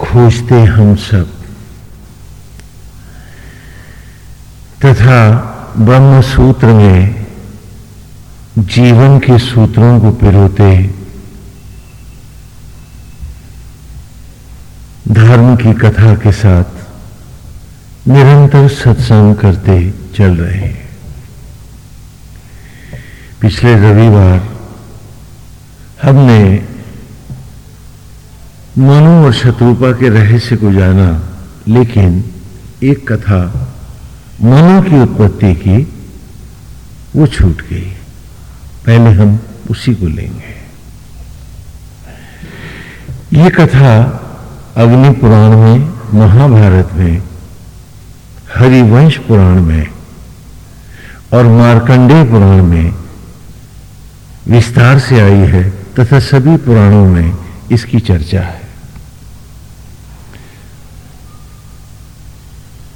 खोजते हम सब। तथा ब्रह्म सूत्र में जीवन के सूत्रों को पिरोते, धर्म की कथा के साथ निरंतर सत्संग करते चल रहे हैं। पिछले रविवार हमने मनु और शत्रुपा के रहस्य को जाना, लेकिन एक कथा मनु की उत्पत्ति की, वो छूट गई। पहले हम उसी को लेंगे। ये कथा अग्नि पुराण में, महाभारत में, हरिवंश पुराण में, और मार्कंडेय पुराण में विस्तार से आई है, तथा सभी पुराणों में इसकी चर्चा है।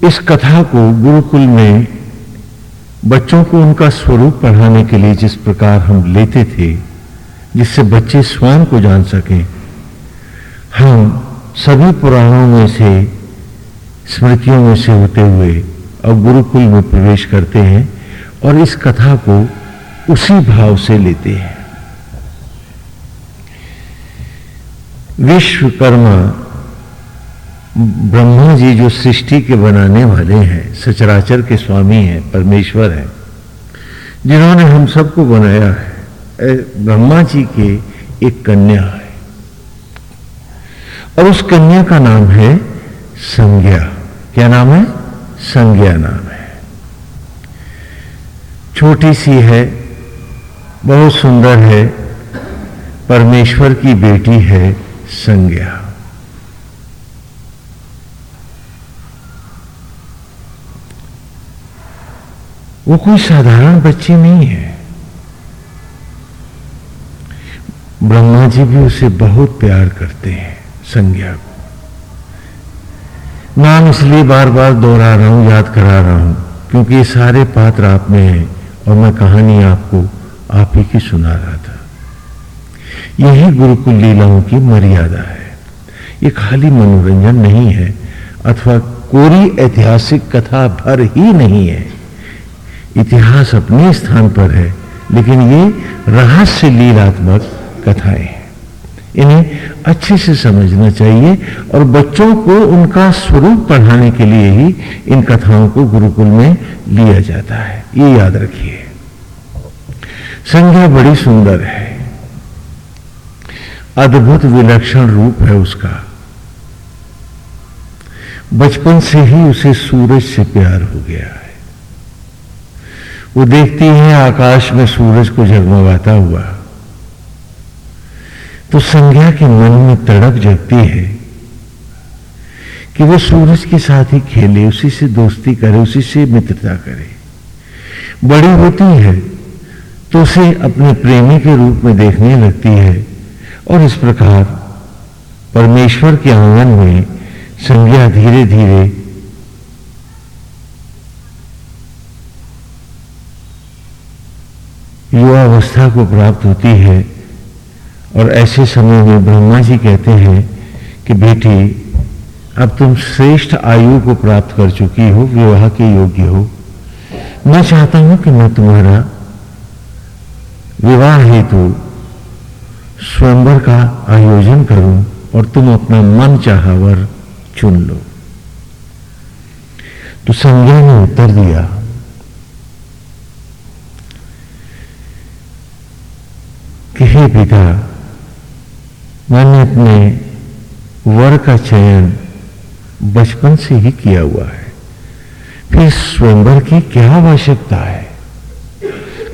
इस कथा को गुरुकुल में बच्चों को उनका स्वरूप पढ़ाने के लिए जिस प्रकार हम लेते थे, जिससे बच्चे स्वयं को जान सकें, हम सभी पुराणों में से, स्मृतियों में से होते हुए अब गुरुकुल में प्रवेश करते हैं और इस कथा को उसी भाव से लेते हैं। विश्वकर्मा ब्रह्मा जी जो सृष्टि के बनाने वाले हैं, सचराचर के स्वामी हैं, परमेश्वर हैं, जिन्होंने हम सबको बनाया है ब्रह्मा जी के एक कन्या है। और उस कन्या का नाम है संज्ञा। क्या नाम है? संज्ञा नाम है। छोटी सी है, बहुत सुंदर है, परमेश्वर की बेटी है संज्ञा। वो कोई साधारण बच्ची नहीं है। ब्रह्मा जी भी उसे बहुत प्यार करते हैं, संज्ञा को। नाम इसलिए बार बार दोहरा रहा हूँ, याद करा रहा हूँ, क्योंकि ये सारे पात्र आप में हैं और मैं कहानी आपको आप ही की सुना रहा था। यही गुरुकुल लीलाओं की मर्यादा है। ये खाली मनोरंजन नहीं है, अथवा कोरी ऐतिहासिक कथा भर ही नहीं है। इतिहास अपने स्थान पर है, लेकिन ये रहस्य लीलात्मक कथाएँ हैं। इन्हें अच्छे से समझना चाहिए और बच्चों को उनका स्वरूप पढ़ाने के लिए ही इन कथाओं को गुरुकुल में लिया जाता है। ये याद रखिए। संज्ञा बड़ी सुंदर है। अद्भुत विलक्षण रूप है उसका। बचपन से ही उसे सूरज से प्यार हो गया है। वो देखती है आकाश में सूरज को जगमगाता हुआ। तो संज्ञा के मन में तड़प जगती है कि वो सूरज के साथ ही खेले, उसी से दोस्ती करे, उसी से मित्रता करे। बड़ी होती है तो उसे अपने प्रेमी के रूप में देखने लगती है और इस प्रकार परमेश्वर के आँगन में संज्ञा धीरे धीरे युवावस्था को प्राप्त होती है और ऐसे समय में ब्रह्मा जी कहते हैं कि बेटी, अब तुम श्रेष्ठ आयु को प्राप्त कर चुकी हो, विवाह के योग्य हो। मैं चाहता हूँ कि मैं तुम्हारा विवाह हेतु स्वयंवर का आयोजन करूँ और तुम अपना मन चाहवर चुन लो। तो संज्ञा ने उत्तर दिया कि हे पिता मैंने अपने वर का चयन बचपन से ही किया हुआ है। फिर स्वयंवर की क्या आवश्यकता है?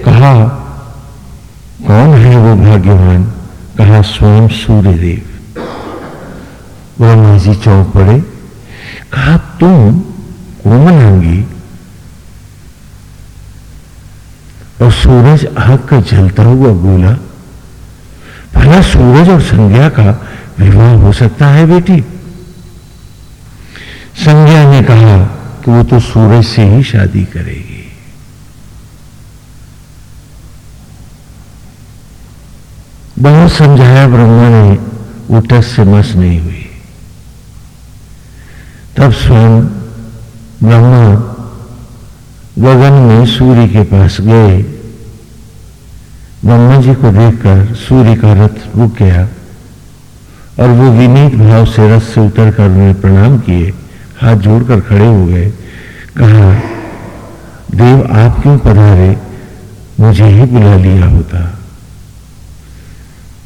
कहा, कौन है वो भाग्यवान? कहा, स्वयं सूर्य देव ब्रह्मा जी चौंक पड़े। कहा, तुम कोमलांगी और सूरज आग का जलता हुआ बोला भला सूरज और संज्ञा का विवाह हो सकता है, बेटी? संज्ञा ने कहा कि वो तो सूरज से ही शादी करेगी। बहुत समझाया ब्रह्मा ने, वो टस से मस नहीं हुई। तब स्वयं ब्रह्मा गगन में सूर्य के पास गए। ब्रह्मा जी को देखकर सूर्य का रथ रुक गया और वो विनीत भाव से रथ से उतर कर उन्हें प्रणाम किए, हाथ जोड़कर खड़े हो गए। कहा, देव, आप क्यों पधारे? मुझे ही बुला लिया होता।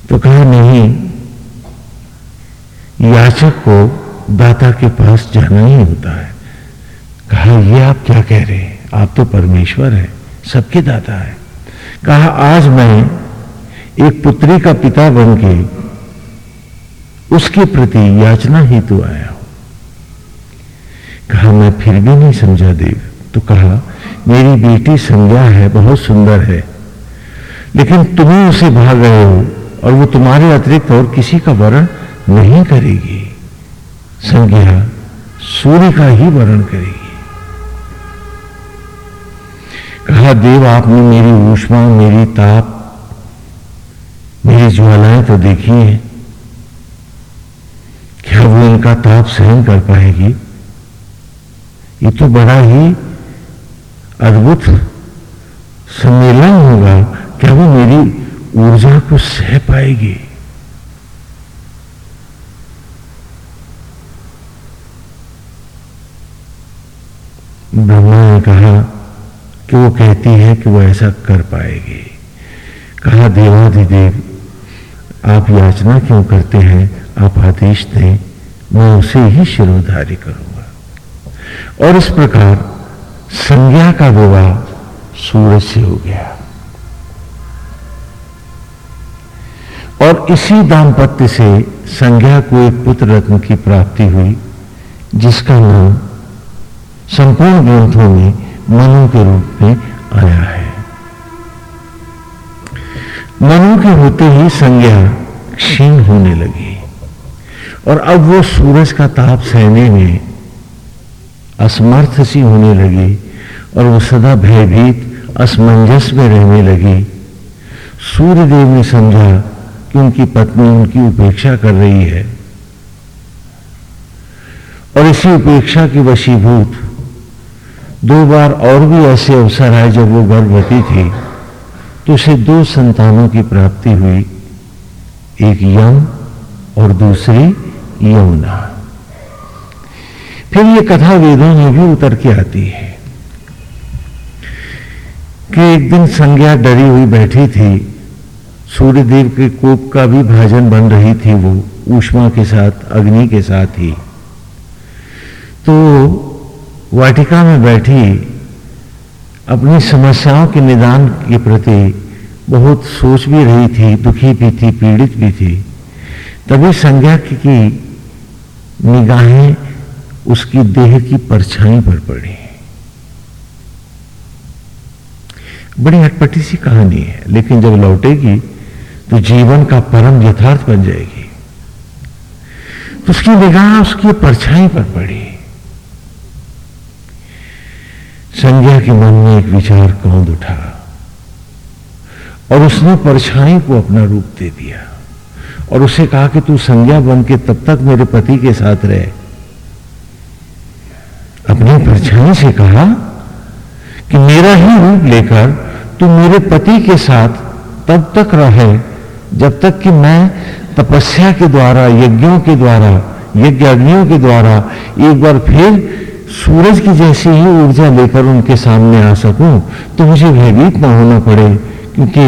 तो कहा, नहीं, याचक को दाता के पास जाना ही होता है। कहा, ये आप क्या कह रहे हैं? आप तो परमेश्वर हैं, सबके दाता है। कहा, आज मैं एक पुत्री का पिता बन के उसके प्रति याचना ही तो आया हूँ। कहा, मैं फिर भी नहीं समझा देव। तो कहा, मेरी बेटी संज्ञा है, बहुत सुंदर है, लेकिन तुम्हें उसे भाग रहे हो और वो तुम्हारे अतिरिक्त और किसी का वर्ण नहीं करेगी। संज्ञा, सूर्य का ही वर्ण करेगी। कहा, देव, आपने मेरी ऊष्मा, मेरी ताप, मेरी ज्वालाएँ तो देखी है। क्या वो इनका ताप सहन कर पाएगी? ये तो बड़ा ही अद्भुत सम्मेलन होगा। क्या वो मेरी ऊर्जा को सह पाएगी? ब्रह्मा ने कहा कि वो कहती है कि वो ऐसा कर पाएगी। कहा देवाधिदेव आप याचना क्यों करते हैं? आप आदेश दें, मैं उसे ही शिरोधारी करूँगा। और इस प्रकार संज्ञा का विवाह सूरज से हो गया। और इसी दाम्पत्य से संज्ञा को एक पुत्र रत्न की प्राप्ति हुई, जिसका नाम संपूर्ण ग्रंथों में मनु के रूप में आया है। मनु के होते ही संज्ञा क्षीण होने लगी। और अब वो सूरज का ताप सहने में असमर्थ सी होने लगी और वो सदा भयभीत, असमंजस में रहने लगी। सूर्यदेव ने समझा कि उनकी पत्नी उनकी उपेक्षा कर रही है। और इसी उपेक्षा की वशीभूत दो बार और भी ऐसे अवसर आए जब वो गर्भवती थी तो उसे दो संतानों की प्राप्ति हुई, एक यम और दूसरी यमुना। फिर ये कथा वेदों में भी उतर के आती है कि एक दिन संज्ञा डरी हुई बैठी थी, सूर्यदेव के कोप का भी भाजन बन रही थी वो, ऊष्मा के साथ, अग्नि के साथ ही। तो वाटिका में बैठी अपनी समस्याओं के निदान के प्रति बहुत सोच भी रही थी, दुखी भी थी, पीड़ित भी थी। तभी संज्ञा की निगाहें उसकी देह की परछाई पर पड़ी। बड़ी अटपटी सी कहानी है, लेकिन जब लौटेगी तो जीवन का परम यथार्थ बन जाएगी। तो उसकी निगाह उसकी परछाई पर पड़ी। संज्ञा के मन में एक विचार कौंद उठा और उसने परछाई को अपना रूप दे दिया और उसे कहा कि तू संज्ञा बन के तब तक मेरे पति के साथ रहे। अपनी परछाई से कहा कि मेरा ही रूप लेकर तू मेरे पति के साथ तब तक रहे जब तक कि मैं तपस्या के द्वारा, यज्ञों के द्वारा यज्ञ अग्नियों के द्वारा एक बार फिर सूरज की जैसी ही ऊर्जा लेकर उनके सामने आ सकूँ तो मुझे भयभीत ना होना पड़े, क्योंकि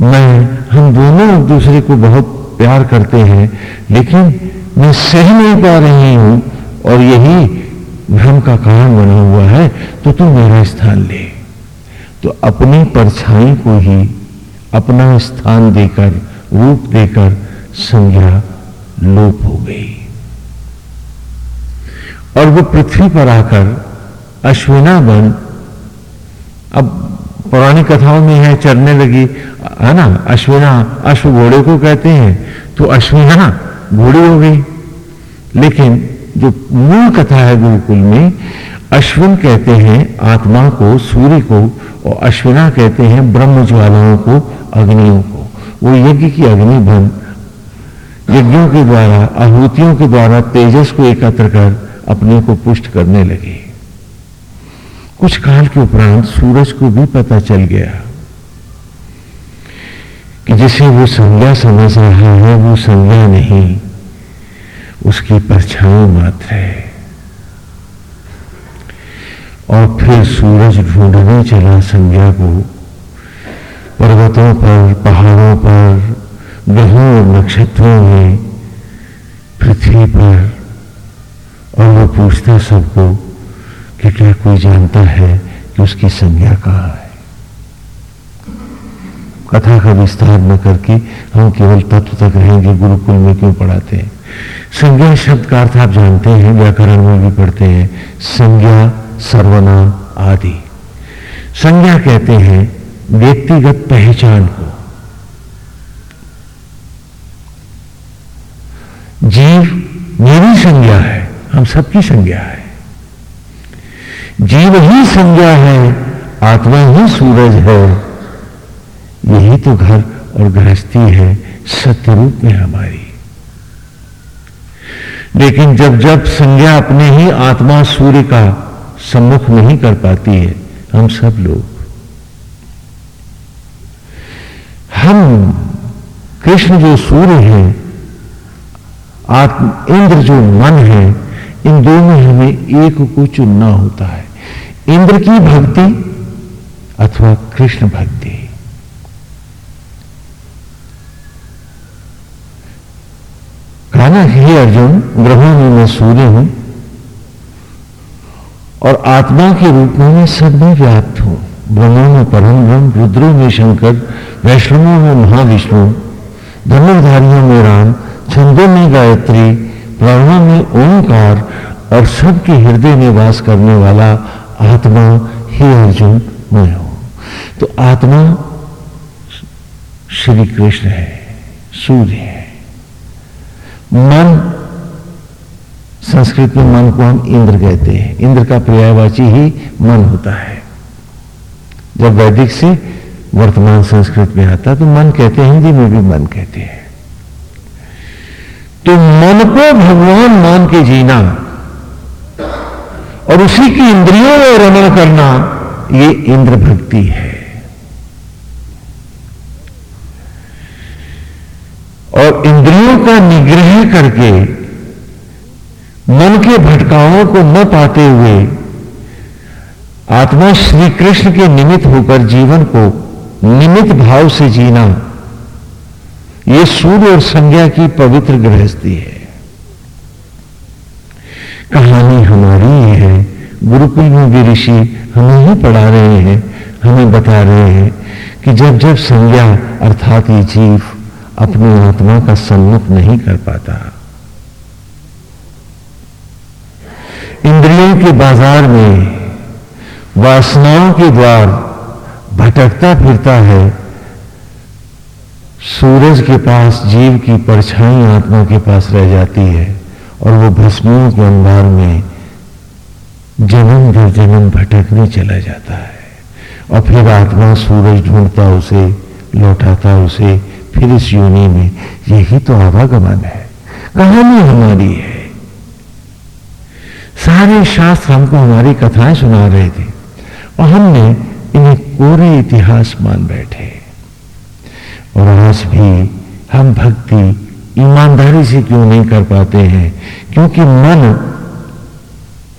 मैं, हम दोनों एक दूसरे को बहुत प्यार करते हैं, लेकिन मैं सह नहीं पा रही हूँ, और यही भ्रम का कारण बना हुआ है तो तू मेरा स्थान ले। तो अपनी परछाई को ही अपना स्थान देकर, रूप देकर संज्ञा लोप हो गई। और वो पृथ्वी पर आकर अश्विना बन। अब पुरानी कथाओं में है, चरने लगी, है ना? अश्विना, अश्व घोड़े को कहते हैं तो अश्विना घोड़ी हो गई। लेकिन जो मूल कथा है गुरुकुल में, अश्विन कहते हैं आत्मा को, सूर्य को, और अश्विना कहते हैं ब्रह्म ज्वालाओं को, अग्नियों को। वो यज्ञ की अग्नि बन, यज्ञों के द्वारा, आहूतियों के द्वारा तेजस को एकत्र कर अपने को पुष्ट करने लगी। कुछ काल के उपरांत सूरज को भी पता चल गया कि जिसे वो संज्ञा समझ रहा है, वो संज्ञा नहीं, उसकी परछाई मात्र है। और फिर सूरज ढूँढने चला संज्ञा को। पर्वतों पर, पहाड़ों पर, ग्रहों और नक्षत्रों में, पृथ्वी पर। और वो पूछता सबको कि क्या कोई जानता है कि उसकी संज्ञा कहाँ है? कथा का विस्तार न करके हम केवल तत्व तक रहेंगे, गुरुकुल में क्यों पढ़ाते हैं? संज्ञा शब्द का अर्थ आप जानते हैं, व्याकरण में भी पढ़ते हैं, संज्ञा, सर्वनाम आदि। संज्ञा कहते हैं व्यक्तिगत पहचान को। जीव मेरी संज्ञा है हम सबकी संज्ञा है। जीव ही संज्ञा है, आत्मा ही सूरज है। यही तो घर और गृहस्थी है सत्य रूप में हमारी। लेकिन जब जब संज्ञा अपने ही आत्मा सूर्य का सम्मुख नहीं कर पाती है, हम सब लोग। हम कृष्ण जो सूर्य है, आत्म, इंद्र जो मन है इन दो में हमें एक को चुनना होता है। इंद्र की भक्ति अथवा कृष्ण भक्ति। कहा ना, हे अर्जुन ग्रहों में मैं सूर्य हूँ और आत्मा के रूप में मैं सब में व्याप्त हूँ। ब्रह्मों में परम ब्रह्म रुद्रों में शंकर, वैष्णवों में महाविष्णु, धनुर्धारियों में राम, छंदों में गायत्री प्राणों में ओंकार और सबके हृदय में वास करने वाला आत्मा ही अर्जुन, मैं हूँ। तो आत्मा श्री कृष्ण है, सूर्य है। मन, संस्कृत में मन को हम इंद्र कहते हैं। इंद्र का पर्यायवाची ही मन होता है। जब वैदिक से वर्तमान संस्कृत में आता तो मन कहते हैं, हिंदी में भी मन कहते हैं। तो मन को भगवान मान के जीना और उसी की इंद्रियों में रमण करना, ये इंद्र भक्ति है। और इंद्रियों का निग्रह करके मन के भटकावों को न पाते हुए आत्मा श्री कृष्ण के निमित्त होकर जीवन को निमित्त भाव से जीना यह सूर्य और संज्ञा की पवित्र गृहस्थी है। कहानी हमारी है। गुरुकुल में भी ऋषि हमें ही पढ़ा रहे हैं, हमें बता रहे हैं कि जब जब संज्ञा अर्थात ये जीव अपनी आत्मा का सम्मुख नहीं कर पाता, इंद्रियों के बाज़ार में वासनाओं के द्वार भटकता फिरता है सूरज के पास, जीव की परछाई आत्मा के पास रह जाती है और वो भस्मियों के अंबार में जन्म दर जन्म भटकने चला जाता है। और फिर आत्मा सूरज ढूंढता उसे, लौटाता उसे, फिर इस योनि में। यही तो आवागमन है। कहानी हमारी है। सारे शास्त्र हमको हमारी कथाएँ सुना रहे थे और हमने इन्हें कोरे इतिहास मान बैठे। और आज भी हम भक्ति ईमानदारी से क्यों नहीं कर पाते हैं? क्योंकि मन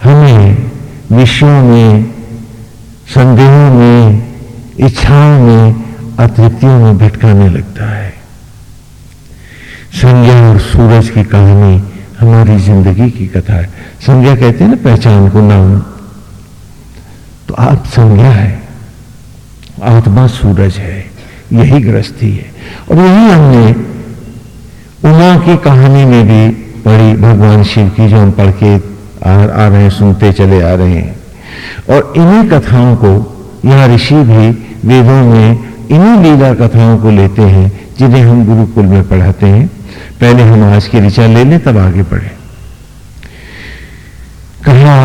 हमें विषयों में, संदेहों में, इच्छाओं में, अतृप्तियों में भटकाने लगता है। संज्ञा और सूरज की कहानी हमारी ज़िंदगी की कथा है। संज्ञा कहते हैं ना पहचान को नाम। तो आप संज्ञा है, आत्मा सूरज है। यही ग्रस्ती है। और यही हमने उमा की कहानी में भी पढ़ी भगवान शिव की जो हम पढ़ के आ, आ रहे हैं सुनते चले आ रहे हैं। और इन्हीं कथाओं को यहाँ ऋषि भी वेदों में इन्हीं लीला कथाओं को लेते हैं जिन्हें हम गुरुकुल में पढ़ाते हैं। पहले हम आज की ऋचा ले लें तब आगे पढ़े कहा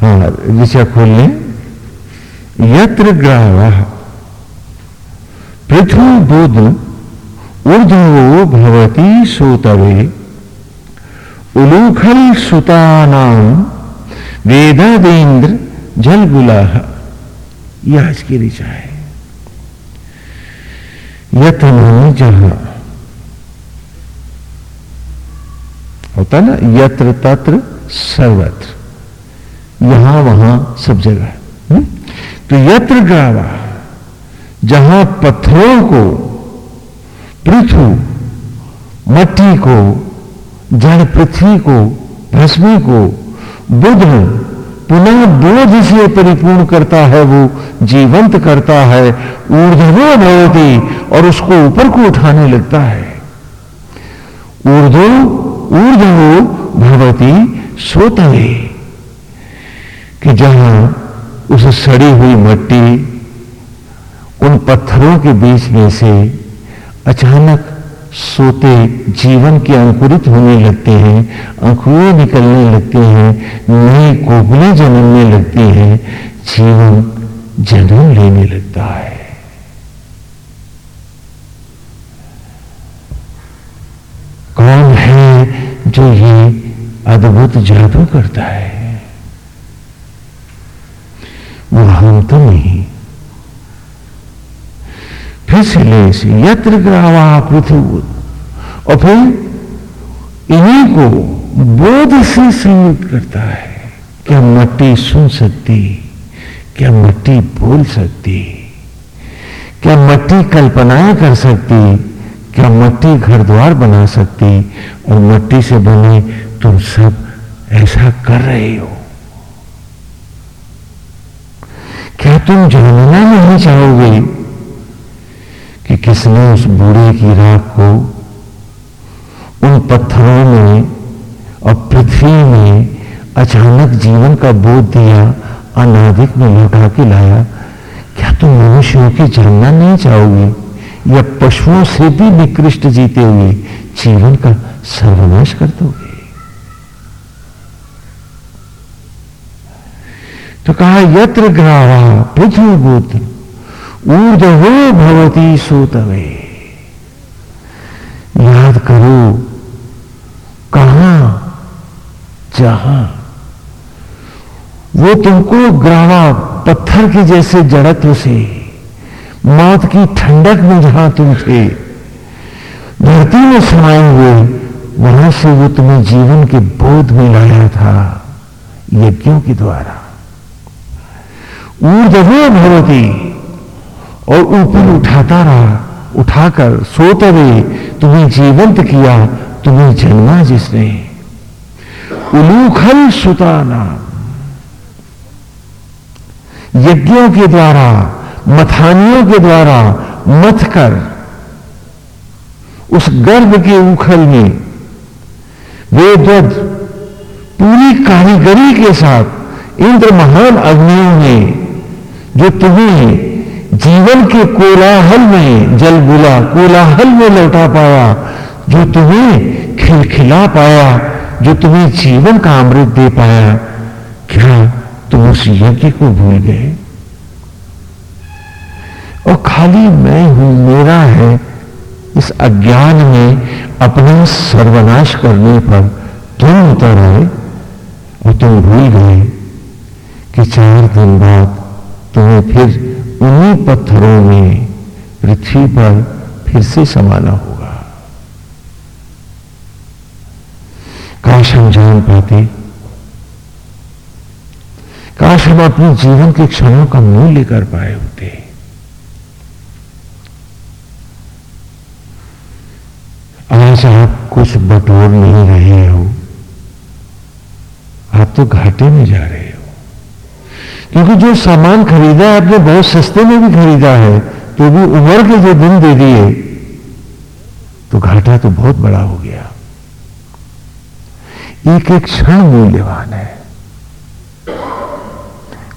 हाँ ऋचा खोल लें। यत्र ग्राह पृथ्वी बुध ऊर्ध्वो भवती सोतवे उलूखल सुता नाम वेदादेंद्र जल गुलाह यह आज की ऋचा है। यथ माने जहाँ। होता ना, यत्र तत्र सर्वत्र। यहाँ वहाँ सब जगह हम्म? तो यत्र ग्रावा जहाँ पत्थरों को पृथ्वी मट्टी को, जड़ पृथ्वी को, भस्मी को बुद्ध पुनः बोध से परिपूर्ण करता है, वो जीवंत करता है, ऊर्धवो भवती और उसको ऊपर को उठाने लगता है। ऊर्धो ऊर्धवो भवती सोतवे कि जहाँ उस सड़ी हुई मट्टी उन पत्थरों के बीच में से अचानक सोते जीवन के अंकुरित होने लगते हैं अंकुरें निकलने लगते हैं नई कोगले जन्मने लगती हैं, जीवन जन्म लेने लगता है। कौन है जो ये अद्भुत जादू करता है? वो हम तो नहीं। फिर से यत्र ग्रावा पृथ्वी और फिर इन्हीं को बोध से संयुक्त करता है। क्या मट्टी सुन सकती? क्या मट्टी बोल सकती? क्या मट्टी कल्पनाएँ कर सकती? क्या मट्टी घर द्वार बना सकती? और मट्टी से बने तुम सब ऐसा कर रहे हो। क्या तुम जानना नहीं चाहोगे कि किसने उस बूढ़े की राख को उन पत्थरों में और पृथ्वी में अचानक जीवन का बोध दिया, अनादिक में लौटा के लाया? क्या तुम मनुष्यों की जानना नहीं चाहोगे? या पशुओं से भी निकृष्ट जीते हुए जीवन का सर्वनाश कर दोगे? तो कहा, यत्र ग्रावा, पृथ्वी गोत्र ऊर्धवो भवती सोतवे। याद करो, कहा, जहा। वो तुमको ग्रावा पत्थर के जैसे जड़त्व से, मौत की ठंडक में जहाँ तुम थे, धरती में समाये हुए, वहाँ से वो तुम्हें जीवन के बोध में लाया था, यज्ञों के द्वारा। ऊर्धवो भवती और ऊपर उठाता रहा, उठाकर सोते हुए, तुम्हें जीवंत किया, तुम्हें जन्मा जिसने। उलूखल सुताना यज्ञों के द्वारा, मथानियों के द्वारा मथ कर, उस गर्भ के उखल में वेदवद पूरी कारीगरी के साथ, इंद्र महान अग्नियों ने जो तुम्हें जीवन के कोलाहल में जल बुला, कोलाहल में लौटा पाया, जो तुम्हें खिलखिला पाया, जो तुम्हें जीवन का अमृत दे पाया, क्या तुम उस यज्ञ को भूल गए? और खाली मैं हूँ, मेरा है इस अज्ञान में अपना सर्वनाश करने पर तुम उतर आए, और तुम भूल गए कि चार दिन बाद तुम्हें फिर उन्हीं पत्थरों में पृथ्वी पर फिर से समाना होगा। काश हम जान पाते। काश हम अपने जीवन के क्षणों का मूल्य कर पाए होते। आज आप कुछ बटोर नहीं रहे हो। आप तो घाटे में जा रहे क्योंकि जो सामान खरीदा है, आपने बहुत सस्ते में भी खरीदा है तो भी उम्र के जो दिन दे दिए तो घाटा तो बहुत बड़ा हो गया। एक एक क्षण मूल्यवान है।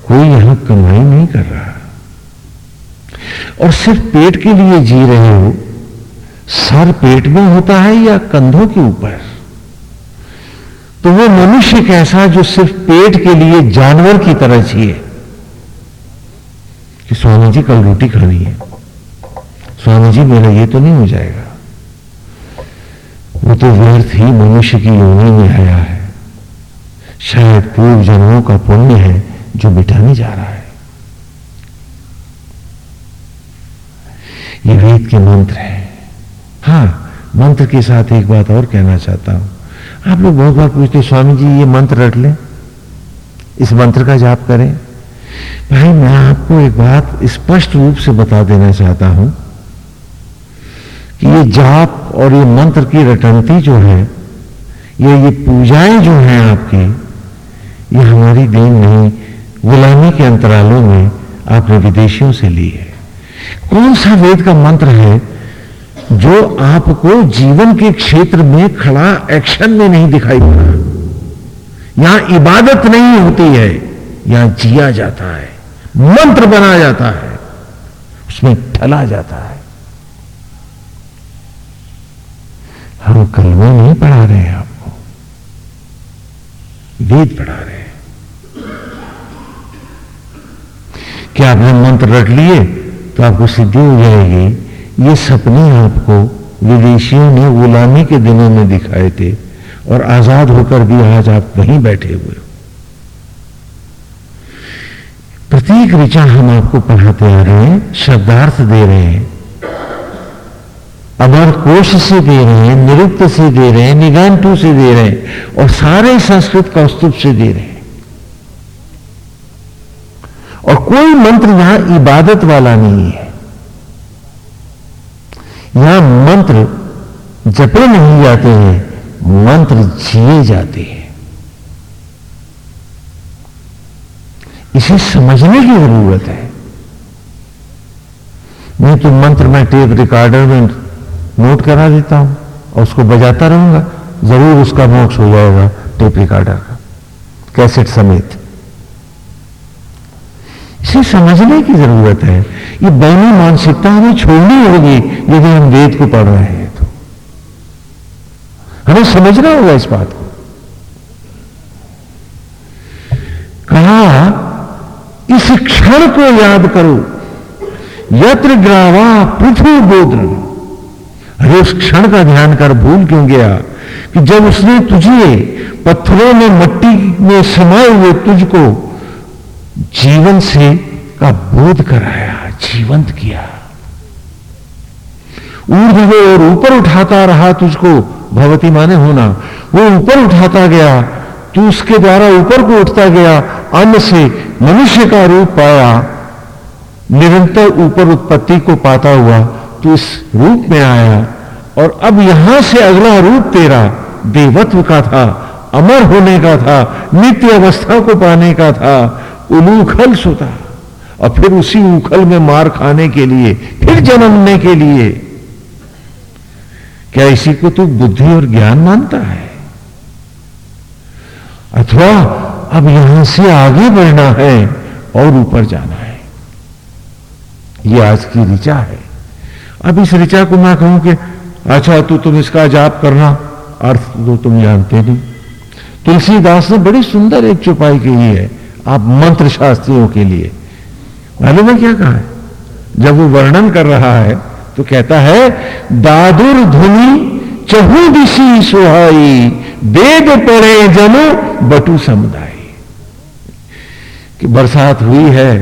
कोई यहाँ कमाई नहीं कर रहा। और सिर्फ़ पेट के लिए जी रहे हो, सर पेट में होता है या कंधों के ऊपर? तो वो मनुष्य कैसा जो सिर्फ़ पेट के लिए जानवर की तरह जिए? स्वामी जी कल रोटी खानी है। स्वामी जी, मेरा ये तो नहीं हो जाएगा। वो तो व्यर्थ ही मनुष्य की योनि में आया है। शायद पूर्व जन्मों का पुण्य है जो मिटाने जा रहा है। ये वेद के मंत्र है। हाँ मंत्र के साथ एक बात और कहना चाहता हूँ। आप लोग बहुत बार पूछते स्वामी जी, ये मंत्र रट लें। इस मंत्र का जाप करें। भाई, मैं आपको एक बात स्पष्ट रूप से बता देना चाहता हूँ कि ये जाप और ये मंत्र की रटनती जो है, ये ये पूजाएँ जो हैं आपकी, ये हमारी देन नहीं, गुलामी के अंतरालों में आपने विदेशियों से ली है। कौन सा वेद का मंत्र है जो आपको जीवन के क्षेत्र में खड़ा एक्शन में नहीं दिखाई पड़ा? यहाँ इबादत नहीं होती है। यहाँ जिया जाता है, मंत्र बना जाता है, उसमें ठला जाता है। हम कलमे नहीं पढ़ा रहे हैं आपको, वेद पढ़ा रहे हैं। क्या आपने मंत्र रट लिए तो आपको सिद्धि हो जाएगी। ये सपने आपको विदेशियों ने गुलामी के दिनों में दिखाए थे, और आज़ाद होकर भी आज आप वहीं बैठे हुए हो। प्रतीक ऋचा हम आपको पढ़ाते आ रहे हैं, शब्दार्थ दे रहे हैं। अमर कोश से दे रहे हैं, निरुक्त से दे रहे हैं निगांटू से दे रहे हैं और सारे संस्कृत कौस्तुभ से दे रहे हैं। और कोई मंत्र यहाँ इबादत वाला नहीं है। यहाँ मंत्र जपे नहीं जाते हैं, मंत्र जिए जाते हैं। इसे समझने की ज़रूरत है। नहीं तो मंत्र में टेप रिकॉर्डर में नोट करा देता हूँ और उसको बजाता रहूँगा। ज़रूर उसका मोक्ष हो जाएगा टेप रिकॉर्डर का कैसेट समेत। इसे समझने की ज़रूरत है। ये बैनी मानसिकता हमें छोड़नी होगी यदि हम वेद को पढ़ रहे हैं तो। हमें समझना होगा इस बात को कहा इस को याद करो। यत्र ग्रावा पृथ्वी बोध अरे उस क्षण का ध्यान कर, भूल क्यों गया कि जब उसने तुझे पत्थरों में, मट्टी में समाये हुए तुझको जीवन से का बोध कराया, जीवंत किया। ऊर्ध और ऊपर उठाता रहा तुझको भगवती माने होना, वो ऊपर उठाता गया तू उसके द्वारा ऊपर को उठता गया, अन्न से मनुष्य का रूप पाया, निरंतर ऊपर उत्पत्ति को पाता हुआ तू इस रूप में आया। और अब यहाँ से अगला रूप तेरा, देवत्व का था, अमर होने का था, नित्य अवस्था को पाने का था उलूखल सोता। और फिर उसी उखल में मार खाने के लिए, फिर जन्मने के लिए। क्या इसी को तू बुद्धि और ज्ञान मानता है? अथवा अब यहाँ से आगे बढ़ना है और ऊपर जाना है। यह आज की ऋचा है। अब इस ऋचा को मैं कहूँ कि अच्छा तू तुम इसका जाप करना। अर्थ तो तुम जानते नहीं। तुलसीदास ने बड़ी सुंदर एक चुपाई की है, आप मंत्र शास्त्रियों के लिए। मालूम है क्या कहा है? जब वो वर्णन कर रहा है तो कहता है, दादुर धुनी चहु दिशी सुहाई वेद पड़े जनो बटू समुदाय। कि बरसात हुई है,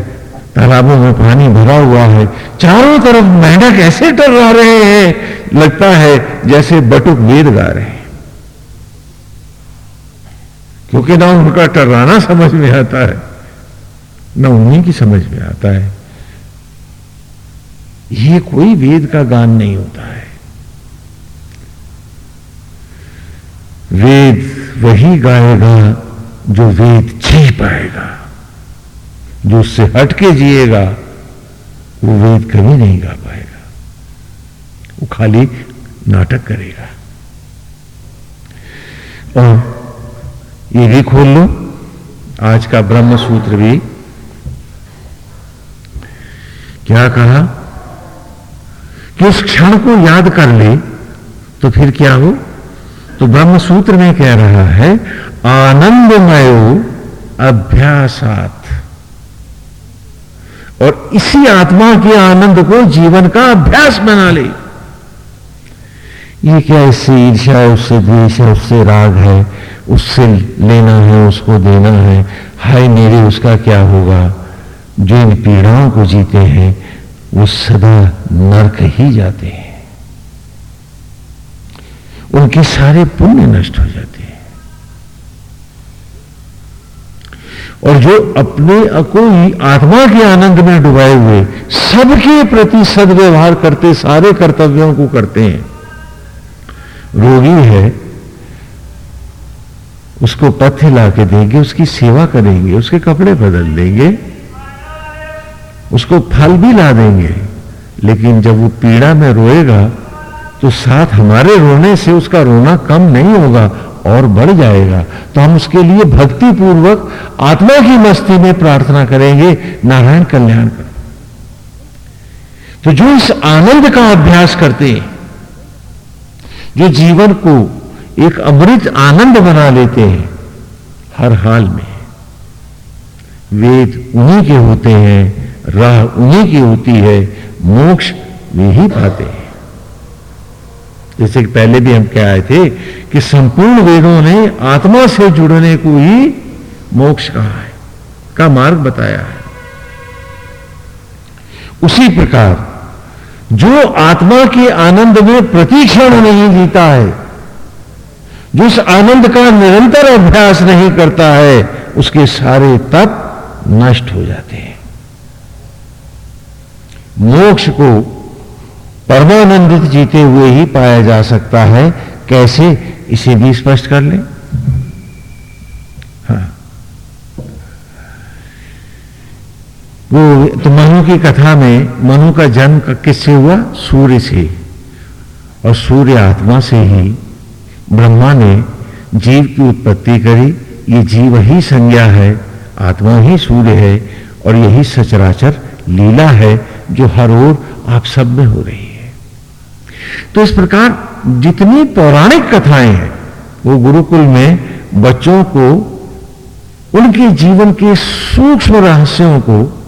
तालाबों में पानी भरा हुआ है, चारों तरफ़ मेंढक ऐसे टर्रा रहे हैं, लगता है जैसे बटुक वेद गा रहे हैं। क्योंकि ना उनका टर्राना समझ में आता है, ना उन्हीं की समझ में आता है। ये कोई वेद का गान नहीं होता है। वेद वही गाएगा जो वेद जी पाएगा। जो उससे हटके जिएगा, वो वेद कभी नहीं गा पाएगा। वो खाली नाटक करेगा। और ये भी खोल लो। आज का ब्रह्म सूत्र भी। क्या कहा? कि उस क्षण को याद कर ले तो फिर क्या हो? तो ब्रह्म सूत्र में कह रहा है, आनंदमय अभ्यासात। और इसी आत्मा के आनंद को जीवन का अभ्यास बना ले। ये क्या इससे ईर्ष्या है उससे द्वेष है, उससे राग है, उससे लेना है, उसको देना है? हाय मेरे, उसका क्या होगा? जो इन पीड़ाओं को जीते हैं, वो सदा नरक ही जाते हैं। उनके सारे पुण्य नष्ट हो जाते हैं। और जो अपने को ही आत्मा के आनंद में डुबाए हुए, सबके प्रति सदव्यवहार करते, सारे कर्तव्यों को करते हैं, रोगी है, उसको पथ्य ला के देंगे, उसकी सेवा करेंगे, उसके कपड़े बदल देंगे, उसको फल भी ला देंगे, लेकिन जब वो पीड़ा में रोएगा तो साथ हमारे रोने से उसका रोना कम नहीं होगा और बढ़ जाएगा। तो हम उसके लिए भक्ति पूर्वक आत्मा की मस्ती में प्रार्थना करेंगे, नारायण कल्याण कर। तो जो इस आनंद का अभ्यास करते हैं, जो जीवन को एक अमृत आनंद बना लेते हैं, हर हाल में वेद उन्हीं के होते हैं, राह उन्हीं की होती है, मोक्ष वे ही पाते हैं। जैसे कि पहले भी हम कह आए थे कि संपूर्ण वेदों ने आत्मा से जुड़ने को ही मोक्ष कहा है, का मार्ग बताया है। उसी प्रकार, जो आत्मा के आनंद में प्रतीक्षण नहीं जीता है जिस आनंद का निरंतर अभ्यास नहीं करता है, उसके सारे तप नष्ट हो जाते हैं। मोक्ष को परमानंदित जीते हुए ही पाया जा सकता है। कैसे? इसे भी स्पष्ट कर लें। हाँ। वो तो मनु की कथा में, मनु का जन्म किससे हुआ? सूर्य से। और सूर्य आत्मा से ही ब्रह्मा ने जीव की उत्पत्ति करी। ये जीव ही संज्ञा है, आत्मा ही सूर्य है, और यही सचराचर लीला है, जो हर ओर आप सब में हो रही है। तो इस प्रकार जितनी पौराणिक कथाएँ हैं, वो गुरुकुल में बच्चों को, उनके जीवन के सूक्ष्म रहस्यों को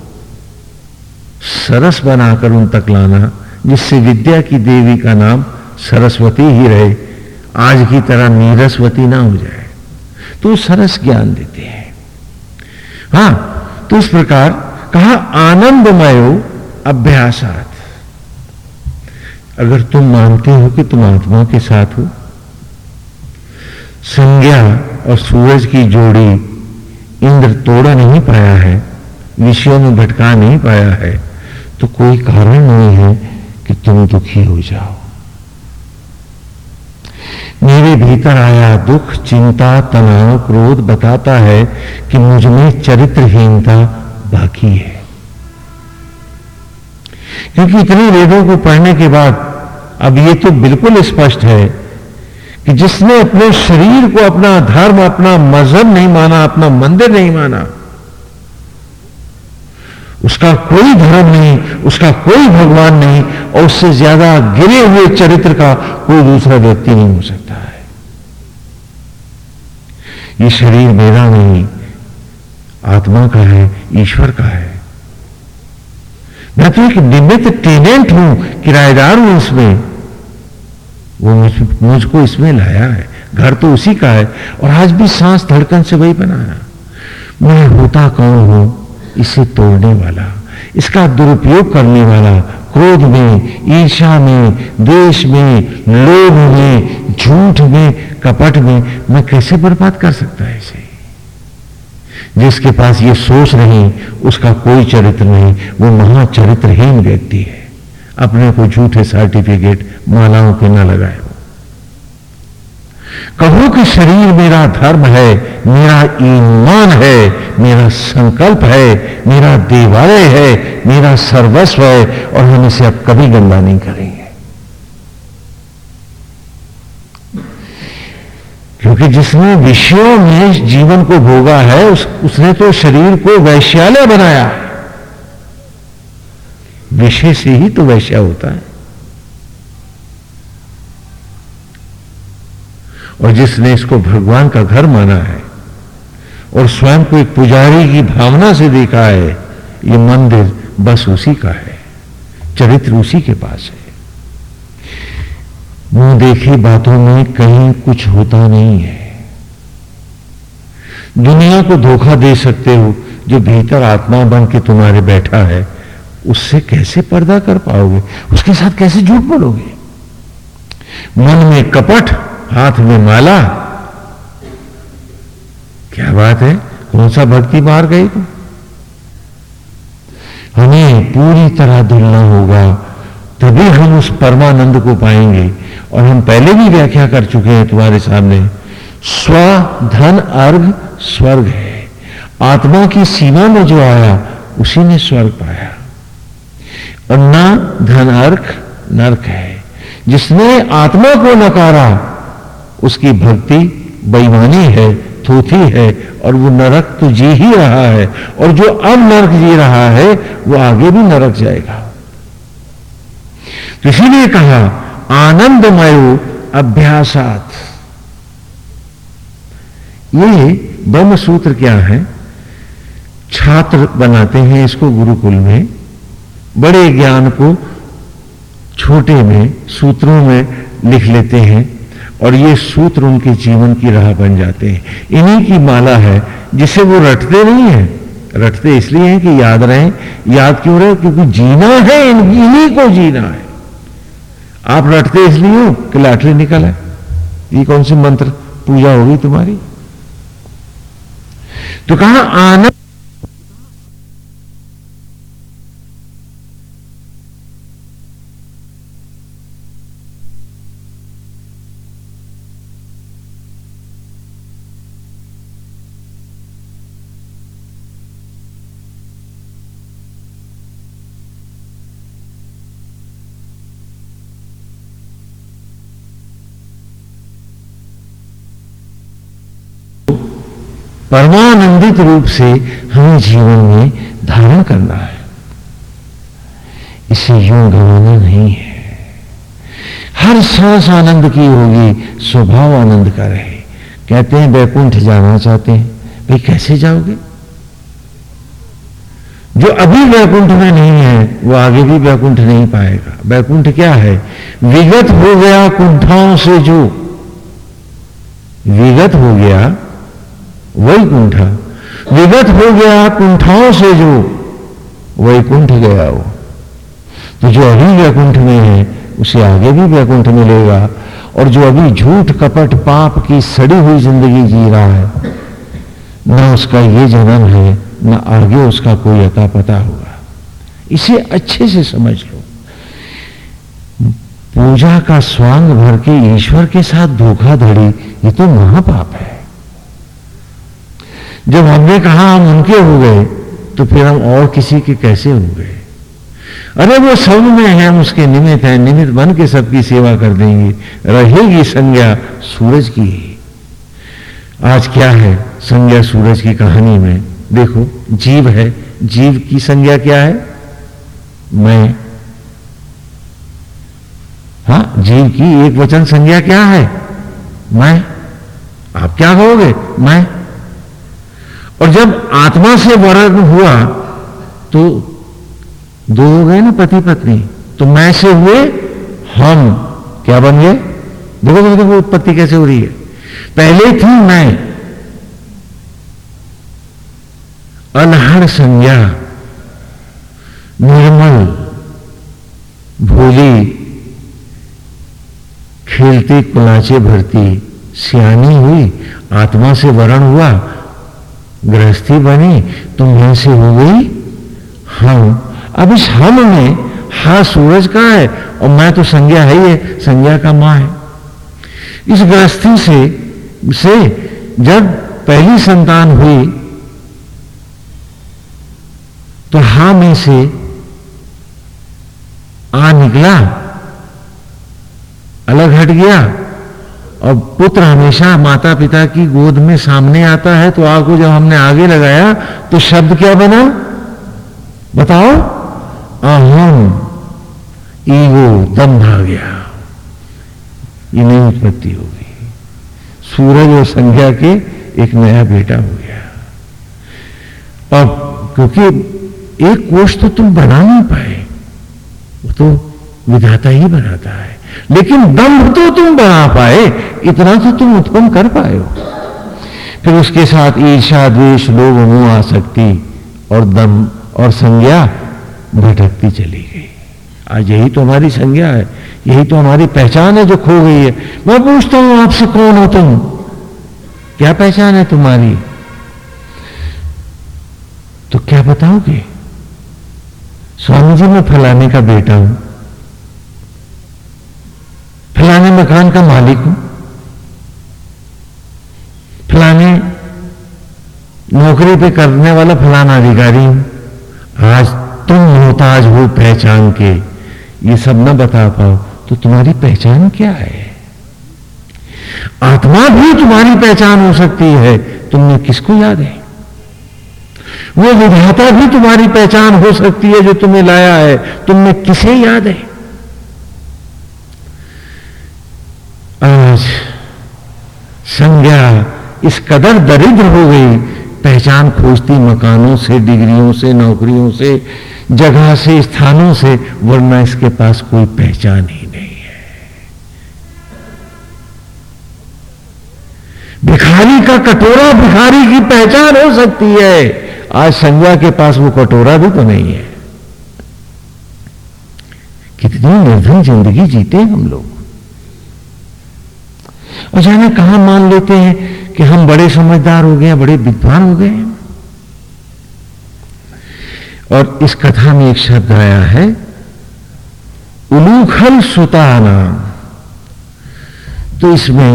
सरस बनाकर उन तक लाना, जिससे विद्या की देवी का नाम सरस्वती ही रहे, आज की तरह नीरसवती ना हो जाए। तो सरस ज्ञान देते हैं। हाँ तो इस प्रकार कहा आनंदमय अभ्यास अभ्यासात अगर तुम मानते हो कि तुम आत्मा के साथ हो, संज्ञा और सूरज की जोड़ी इंद्र तोड़ा नहीं पाया है, विषयों में भटका नहीं पाया है तो कोई कारण नहीं है कि तुम दुखी हो जाओ। मेरे भीतर आया दुख, चिंता, तनाव, क्रोध बताता है कि मुझमें चरित्रहीनता बाकी है। क्योंकि इतने वेदों को पढ़ने के बाद अब ये तो बिल्कुल स्पष्ट है कि जिसने अपने शरीर को अपना धर्म, अपना मज़हब नहीं माना, अपना मंदिर नहीं माना, उसका कोई धर्म नहीं, उसका कोई भगवान नहीं, और उससे ज़्यादा गिरे हुए चरित्र का कोई दूसरा व्यक्ति नहीं हो सकता है। ये शरीर मेरा नहीं, आत्मा का है, ईश्वर का है। मैं तो एक निमित्त टेनेंट हूँ किराएदार हूँ इसमें। वो मुझ, मुझको इसमें लाया है। घर तो उसी का है और आज भी सांस धड़कन से वही बनाया। मैं होता कौन हूँ? इसे तोड़ने वाला इसका दुरुपयोग करने वाला क्रोध में ईर्षा में देश में लोभ में झूठ में कपट में मैं कैसे बर्बाद कर सकता है इसे? जिसके पास ये सोच नहीं, उसका कोई चरित्र नहीं, वो महाचरित्रहीन व्यक्ति है। अपने को झूठे सर्टिफिकेट मालाओं के न लगाए कहो कि शरीर मेरा धर्म है, मेरा ईमान है, मेरा संकल्प है, मेरा देवालय है, मेरा सर्वस्व है, और हम इसे अब कभी गंदा नहीं करेंगे। क्योंकि जिसने विषयों में जीवन को भोगा है उस, उसने तो शरीर को वैश्यालय बनाया। विषय से ही तो वैश्या होता है। और जिसने इसको भगवान का घर माना है और स्वयं को एक पुजारी की भावना से देखा है ये मंदिर बस उसी का है चरित्र उसी के पास है। मुँह देखी बातों में कहीं कुछ होता नहीं है। दुनिया को धोखा दे सकते हो, जो भीतर आत्मा बन के तुम्हारे बैठा है, उससे कैसे पर्दा कर पाओगे? उसके साथ कैसे झूठ बोलोगे? मन में कपट, हाथ में माला। क्या बात है? कौन सा भक्ति मार गई तुम हमें पूरी तरह धुलना होगा, तभी हम उस परमानंद को पाएँगे और हम पहले भी व्याख्या कर चुके हैं तुम्हारे सामने। स्व धन अर्घ स्वर्ग है। आत्मा की सीमा में जो आया, उसी ने स्वर्ग पाया। और न धन अर्घ, नर्क है। जिसने आत्मा को नकारा, उसकी भक्ति बेईमानी है, थोथी है, और वो नरक तो जी ही रहा है। और जो अब नरक जी रहा है, वो आगे भी नरक जाएगा। तो इसीलिए कहा आनंदमय अभ्यासात। ये ब्रह्म सूत्र क्या है? छात्र बनाते हैं इसको गुरुकुल में, बड़े ज्ञान को छोटे में, सूत्रों में लिख लेते हैं और ये सूत्र उनके जीवन की राह बन जाते हैं। इन्हीं की माला है जिसे वो रटते नहीं है। रटते इसलिए हैं कि याद रहे, याद क्यों रहे? क्योंकि जीना है, इन्हीं को जीना है। आप रटते इसलिए हो कि लाटरी निकल है ये कौन सी मंत्र? पूजा होगी तुम्हारी। तो कहा, आनंद परमानंदित रूप से हमें जीवन में धारण करना है। इसे यूँ गवाना नहीं है। हर सांस आनंद की होगी, स्वभाव आनंद का रहे। कहते हैं बैकुंठ जाना चाहते हैं। भाई, कैसे जाओगे? जो अभी वैकुंठ में नहीं है, वो आगे भी वैकुंठ नहीं पाएगा। वैकुंठ क्या है? विगत हो गया कुंठाओं से जो। विगत हो गया वही कुंठा विगत हो गया कुंठाओं से जो वैकुंठ गया वो। तो जो अभी वैकुंठ में है, उसे आगे भी वैकुंठ मिलेगा। और जो अभी झूठ कपट पाप की सड़ी हुई ज़िंदगी जी रहा है, न उसका ये जन्म है, न आगे उसका कोई अता पता होगा। इसे अच्छे से समझ लो। पूजा का स्वांग भर के ईश्वर के साथ धोखाधड़ी, ये तो महापाप है। जब हमने कहा हम उनके हो गए तो फिर हम और किसी के कैसे हो गए? अरे वो सब में है, हम उसके निमित्त हैं, निमित्त बन के सबकी सेवा कर देंगे। रहेगी संज्ञा सूरज की। आज क्या है संज्ञा सूरज की कहानी में? देखो, जीव है, जीव की संज्ञा क्या है? मैं। हा, जीव की एक वचन संज्ञा क्या है? मैं। आप क्या कहोगे? मैं। और जब आत्मा से वर्ण हुआ तो दो हो गए ना पति पत्नी। तो मैं से हुए हम। क्या बन गए? देखो देखो देखो उत्पत्ति कैसे हो रही है। पहले थी मैं। अनहर संज्ञा। निर्मल। भोली। खेलती, कुलाचे भरती। सियानी हुई। आत्मा से वरण हुआ। गृहस्थी बनी तो मैं से हो गई हम। अब इस हम में, हा, सूरज का है और मैं तो संज्ञा है ही है, संज्ञा का माँ है। इस गृहस्थी से से जब पहली संतान हुई तो हा में से आ निकला, अलग हट गया। और पुत्र हमेशा माता पिता की गोद में सामने आता है तो आग को जब हमने आगे लगाया तो शब्द क्या बना? बताओ। अहम ईगो दम भा गया। ये नई उत्पत्ति होगी सूरज और संख्या के एक नया बेटा हो गया। और क्योंकि एक कोष तो तुम बना नहीं पाए, वो तो विधाता ही बनाता है। लेकिन दम्भ तो तुम बढ़ा पाए, इतना तो तुम उत्पन्न कर पाए हो। फिर उसके साथ ईर्षा द्वेष, लोभ, मुँह आ सकती और दम और संज्ञा भटकती चली गई। आज यही तो हमारी संज्ञा है, यही तो हमारी पहचान है जो खो गई है। मैं पूछता हूँ आपसे कौन हो तुम? क्या पहचान है तुम्हारी? तो क्या बताओगे? स्वामी जी, मैं फलाने का बेटा हूँ। फलाने मकान का मालिक हूँ। फलाने नौकरी पे करने वाला फलाना अधिकारी हूँ। आज तुम मोहताज हो पहचान के। ये सब न बता पाओ तो तुम्हारी पहचान क्या है? आत्मा भी तुम्हारी पहचान हो सकती है। तुमने किसको याद है? वो विधाता भी तुम्हारी पहचान हो सकती है जो तुम्हें लाया है। तुमने किसे याद है आज संज्ञा इस कदर दरिद्र हो गई। पहचान खोजती मकानों से, डिग्रियों से, नौकरियों से, जगह से, स्थानों से, वरना इसके पास कोई पहचान ही नहीं है। भिखारी का कटोरा भिखारी की पहचान हो सकती है। आज संज्ञा के पास वो कटोरा भी तो नहीं है। कितनी निर्धन ज़िंदगी जीते हम लोग। और जाने कहा मान लेते हैं कि हम बड़े समझदार हो गए बड़े विद्वान हो गए और इस कथा में एक शब्द आया है, उलूखल सुताना। तो इसमें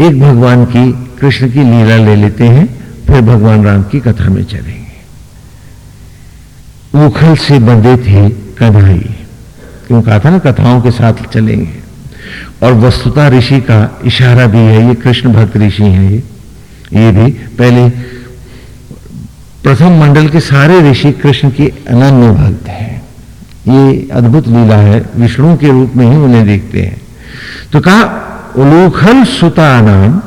एक भगवान की, कृष्ण की लीला ले लेते हैं, फिर भगवान राम की कथा में चलेंगे। उखल से बंधे थे कन्हई क्यों कहा था ना, कथाओं के साथ चलेंगे। और वस्तुता ऋषि का इशारा भी है, ये कृष्ण भक्त ऋषि हैं ये। ये भी पहले प्रथम मंडल के सारे ऋषि कृष्ण के अनन्य भक्त हैं। ये अद्भुत लीला है, विष्णु के रूप में ही उन्हें देखते हैं। तो कहा उलूखल सुता नाम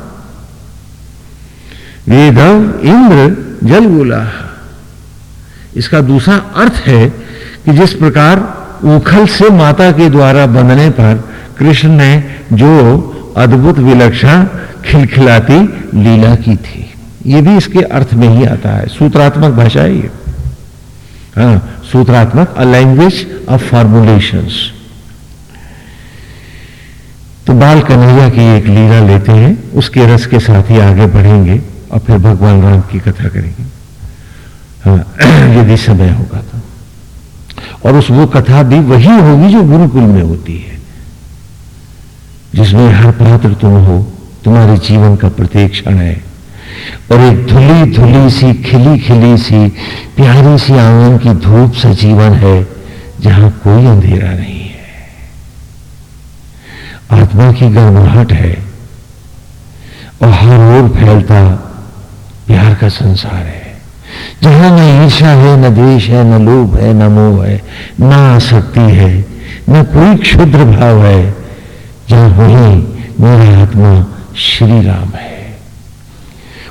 वेदव इंद्र जल बोला इसका दूसरा अर्थ है कि जिस प्रकार उखल से माता के द्वारा बंधने पर कृष्ण ने जो अद्भुत विलक्षण खिलखिलाती लीला की थी, ये भी इसके अर्थ में ही आता है। सूत्रात्मक भाषा है ये। हाँ सूत्रात्मक अ लैंग्वेज ऑफ़ फॉर्मुलेशन तो बाल कन्हैया की एक लीला लेते हैं, उसके रस के साथ ही आगे बढ़ेंगे और फिर भगवान राम की कथा करेंगे। हाँ यदि समय होगा तो और उस वो कथा भी वही होगी जो गुरुकुल में होती है। जिसमें हर पात्र तुम हो, तुम्हारे जीवन का प्रत्येक क्षण है। और एक धुली धुली सी खिली खिली सी, प्यारी सी आँगन की धूप सा जीवन है, जहाँ कोई अंधेरा नहीं है। आत्मा की गर्माहट है, और हर ओर फैलता प्यार का संसार है। जहाँ न ईर्षा है, न द्वेष है, न लोभ है, न मोह है, न आसक्ति है, न कोई क्षुद्र भाव है जहाँ वही मेरा आत्मा श्री राम है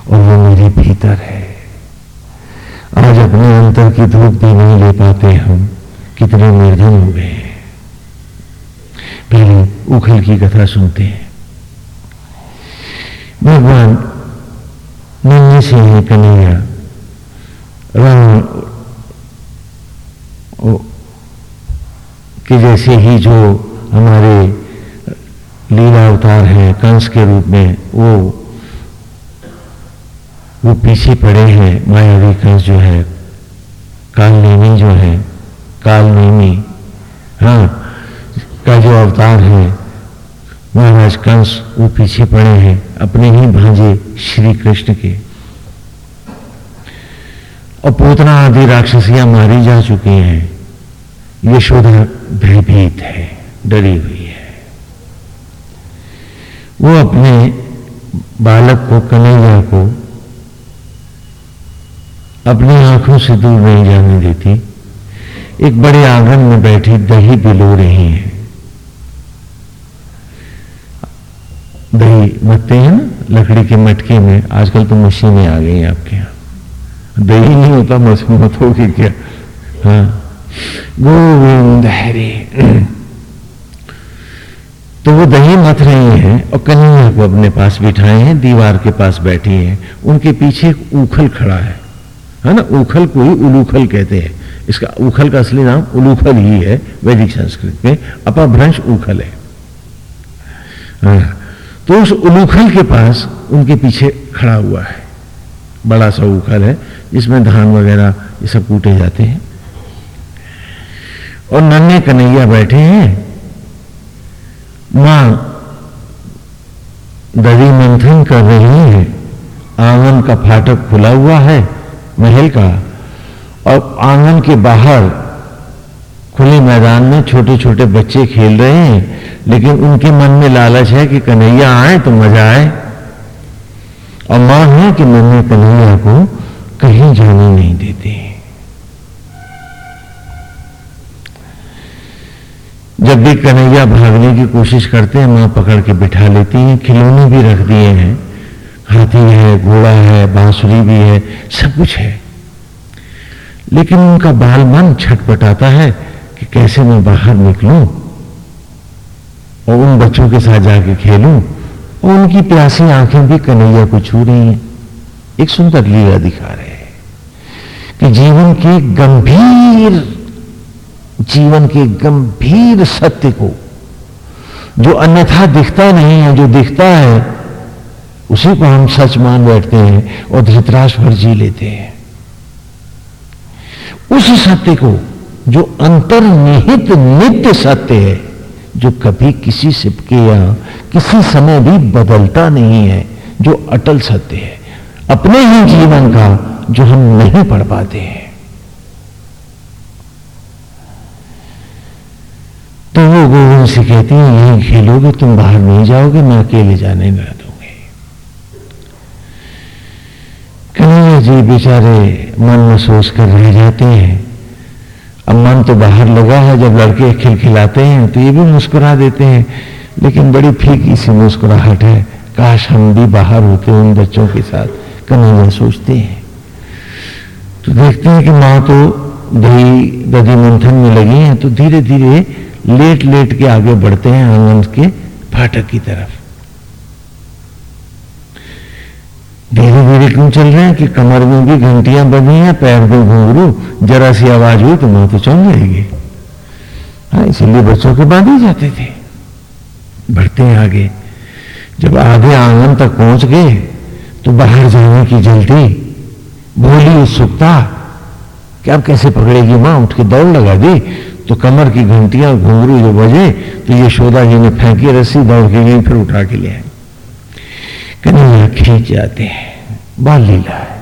और वो मेरे भीतर है। आज अपने अंतर की धूप भी नहीं ले पाते हम, कितने निर्धन हो गए पहले उखल की कथा सुनते हैं। भगवान नन्हे से है कन्हैया। राम के जैसे ही जो हमारे लीला अवतार हैं, कंस के रूप में, वो वो पीछे पड़े हैं, मायावी कंस जो है, कालनेमी जो है, कालनेमी हाँ का जो अवतार है, महाराज कंस, वो पीछे पड़े हैं, अपने ही भांजे श्री कृष्ण के। और पोतना आदि राक्षसियाँ मारी जा चुकी हैं यशोधा भयभीत है, डरी हुई। वो अपने बालक को, कन्हैया को अपनी आँखों से दूर नहीं जाने देती। एक बड़े आँगन में बैठी दही बिलो रही है। दही मत्ते हैं ना, लकड़ी के मटके में। आजकल तो मशीनें आ गई आपके यहाँ। दही नहीं होता मत होगी क्या? हाँ। गोविंद हरे। तो वो दही मथ रही हैं और कन्हैया को अपने पास बिठाए हैं दीवार के पास बैठी हैं। उनके पीछे एक उखल खड़ा है। है ना? उखल को ही उलूखल कहते हैं। इसका उखल का असली नाम उलूखल ही है वैदिक संस्कृत में। अपभ्रंश उखल है। हाँ, तो उस उलूखल के पास उनके पीछे खड़ा हुआ है। बड़ा सा उखल है जिसमें धान वगैरह ये सब कूटे जाते हैं। और नन्हे कन्हैया बैठे हैं। माँ दही मंथन कर रही है। आँगन का फाटक खुला हुआ है, महल का। और आँगन के बाहर खुले मैदान में छोटे छोटे बच्चे खेल रहे हैं, लेकिन उनके मन में लालच है कि कन्हैया आए तो मज़ा आए। और माँ है कि मम्मी कन्हैया को कहीं जाने नहीं देते। जब भी कन्हैया भागने की कोशिश करते हैं, माँ पकड़ के बिठा लेती हैं, खिलौने भी रख दिए हैं। हाथी है, घोड़ा है, बांसुरी भी है, सब कुछ है। लेकिन उनका बाल मन छटपटाता है कि कैसे मैं बाहर निकलूं और उन बच्चों के साथ जाके खेलूं और उनकी प्यासी आँखें भी कन्हैया को छू रही हैं। एक सुंदर लीला दिखा रहे हैं कि जीवन की गंभीर जीवन के गंभीर सत्य को, जो अन्यथा दिखता नहीं है, जो दिखता है, उसी को हम सच मान बैठते हैं और धृतराष्ट्र भर जी लेते हैं। उस सत्य को, जो अंतर्निहित नित्य सत्य है, जो कभी किसी सिपके या किसी समय भी बदलता नहीं है, जो अटल सत्य है, अपने ही जीवन का, जो हम नहीं पढ़ पाते हैं। तो वो गोविंद से कहती है, यही खेलोगे, तुम बाहर नहीं जाओगे, मैं अकेले जाने न दूँगी. कन्हैया जी बेचारे मन में सोच कर रह जाते हैं। अब मन तो बाहर लगा है, जब लड़के खिलखिलाते हैं तो ये भी मुस्कुरा देते हैं। लेकिन बड़ी फीकी सी मुस्कुराहट है। काश हम भी बाहर होते, उन बच्चों के साथ, कन्हैया सोचते हैं। तो देखते हैं कि माँ तो दही दधी मंथन में लगी हैं तो धीरे धीरे लेट लेट के आगे बढ़ते हैं आँगन के फाटक की तरफ़। धीरे धीरे क्यों चल रहे हैं कि कमर में भी घंटियाँ बनी हैं, पैर में घुंघरू, जरा सी आवाज़ हुई तो माँ तो चल जाएगी। हाँ इसीलिए बच्चों के बांधे जाते थे। बढ़ते हैं आगे। जब आगे आँगन तक पहुँच गए तो बाहर जाने की जल्दी बोली उत्सुकता कि अब कैसे पकड़ेगी माँ? उठ के दौड़ लगा दी। तो कमर की घंटियाँ घुंघरू जो बजे तो ये शोदा जी ने फेंकी, रस्सी दौड़ के गई, फिर उठा के ले आए कन्हैया खींच जाते हैं बाल लीला है।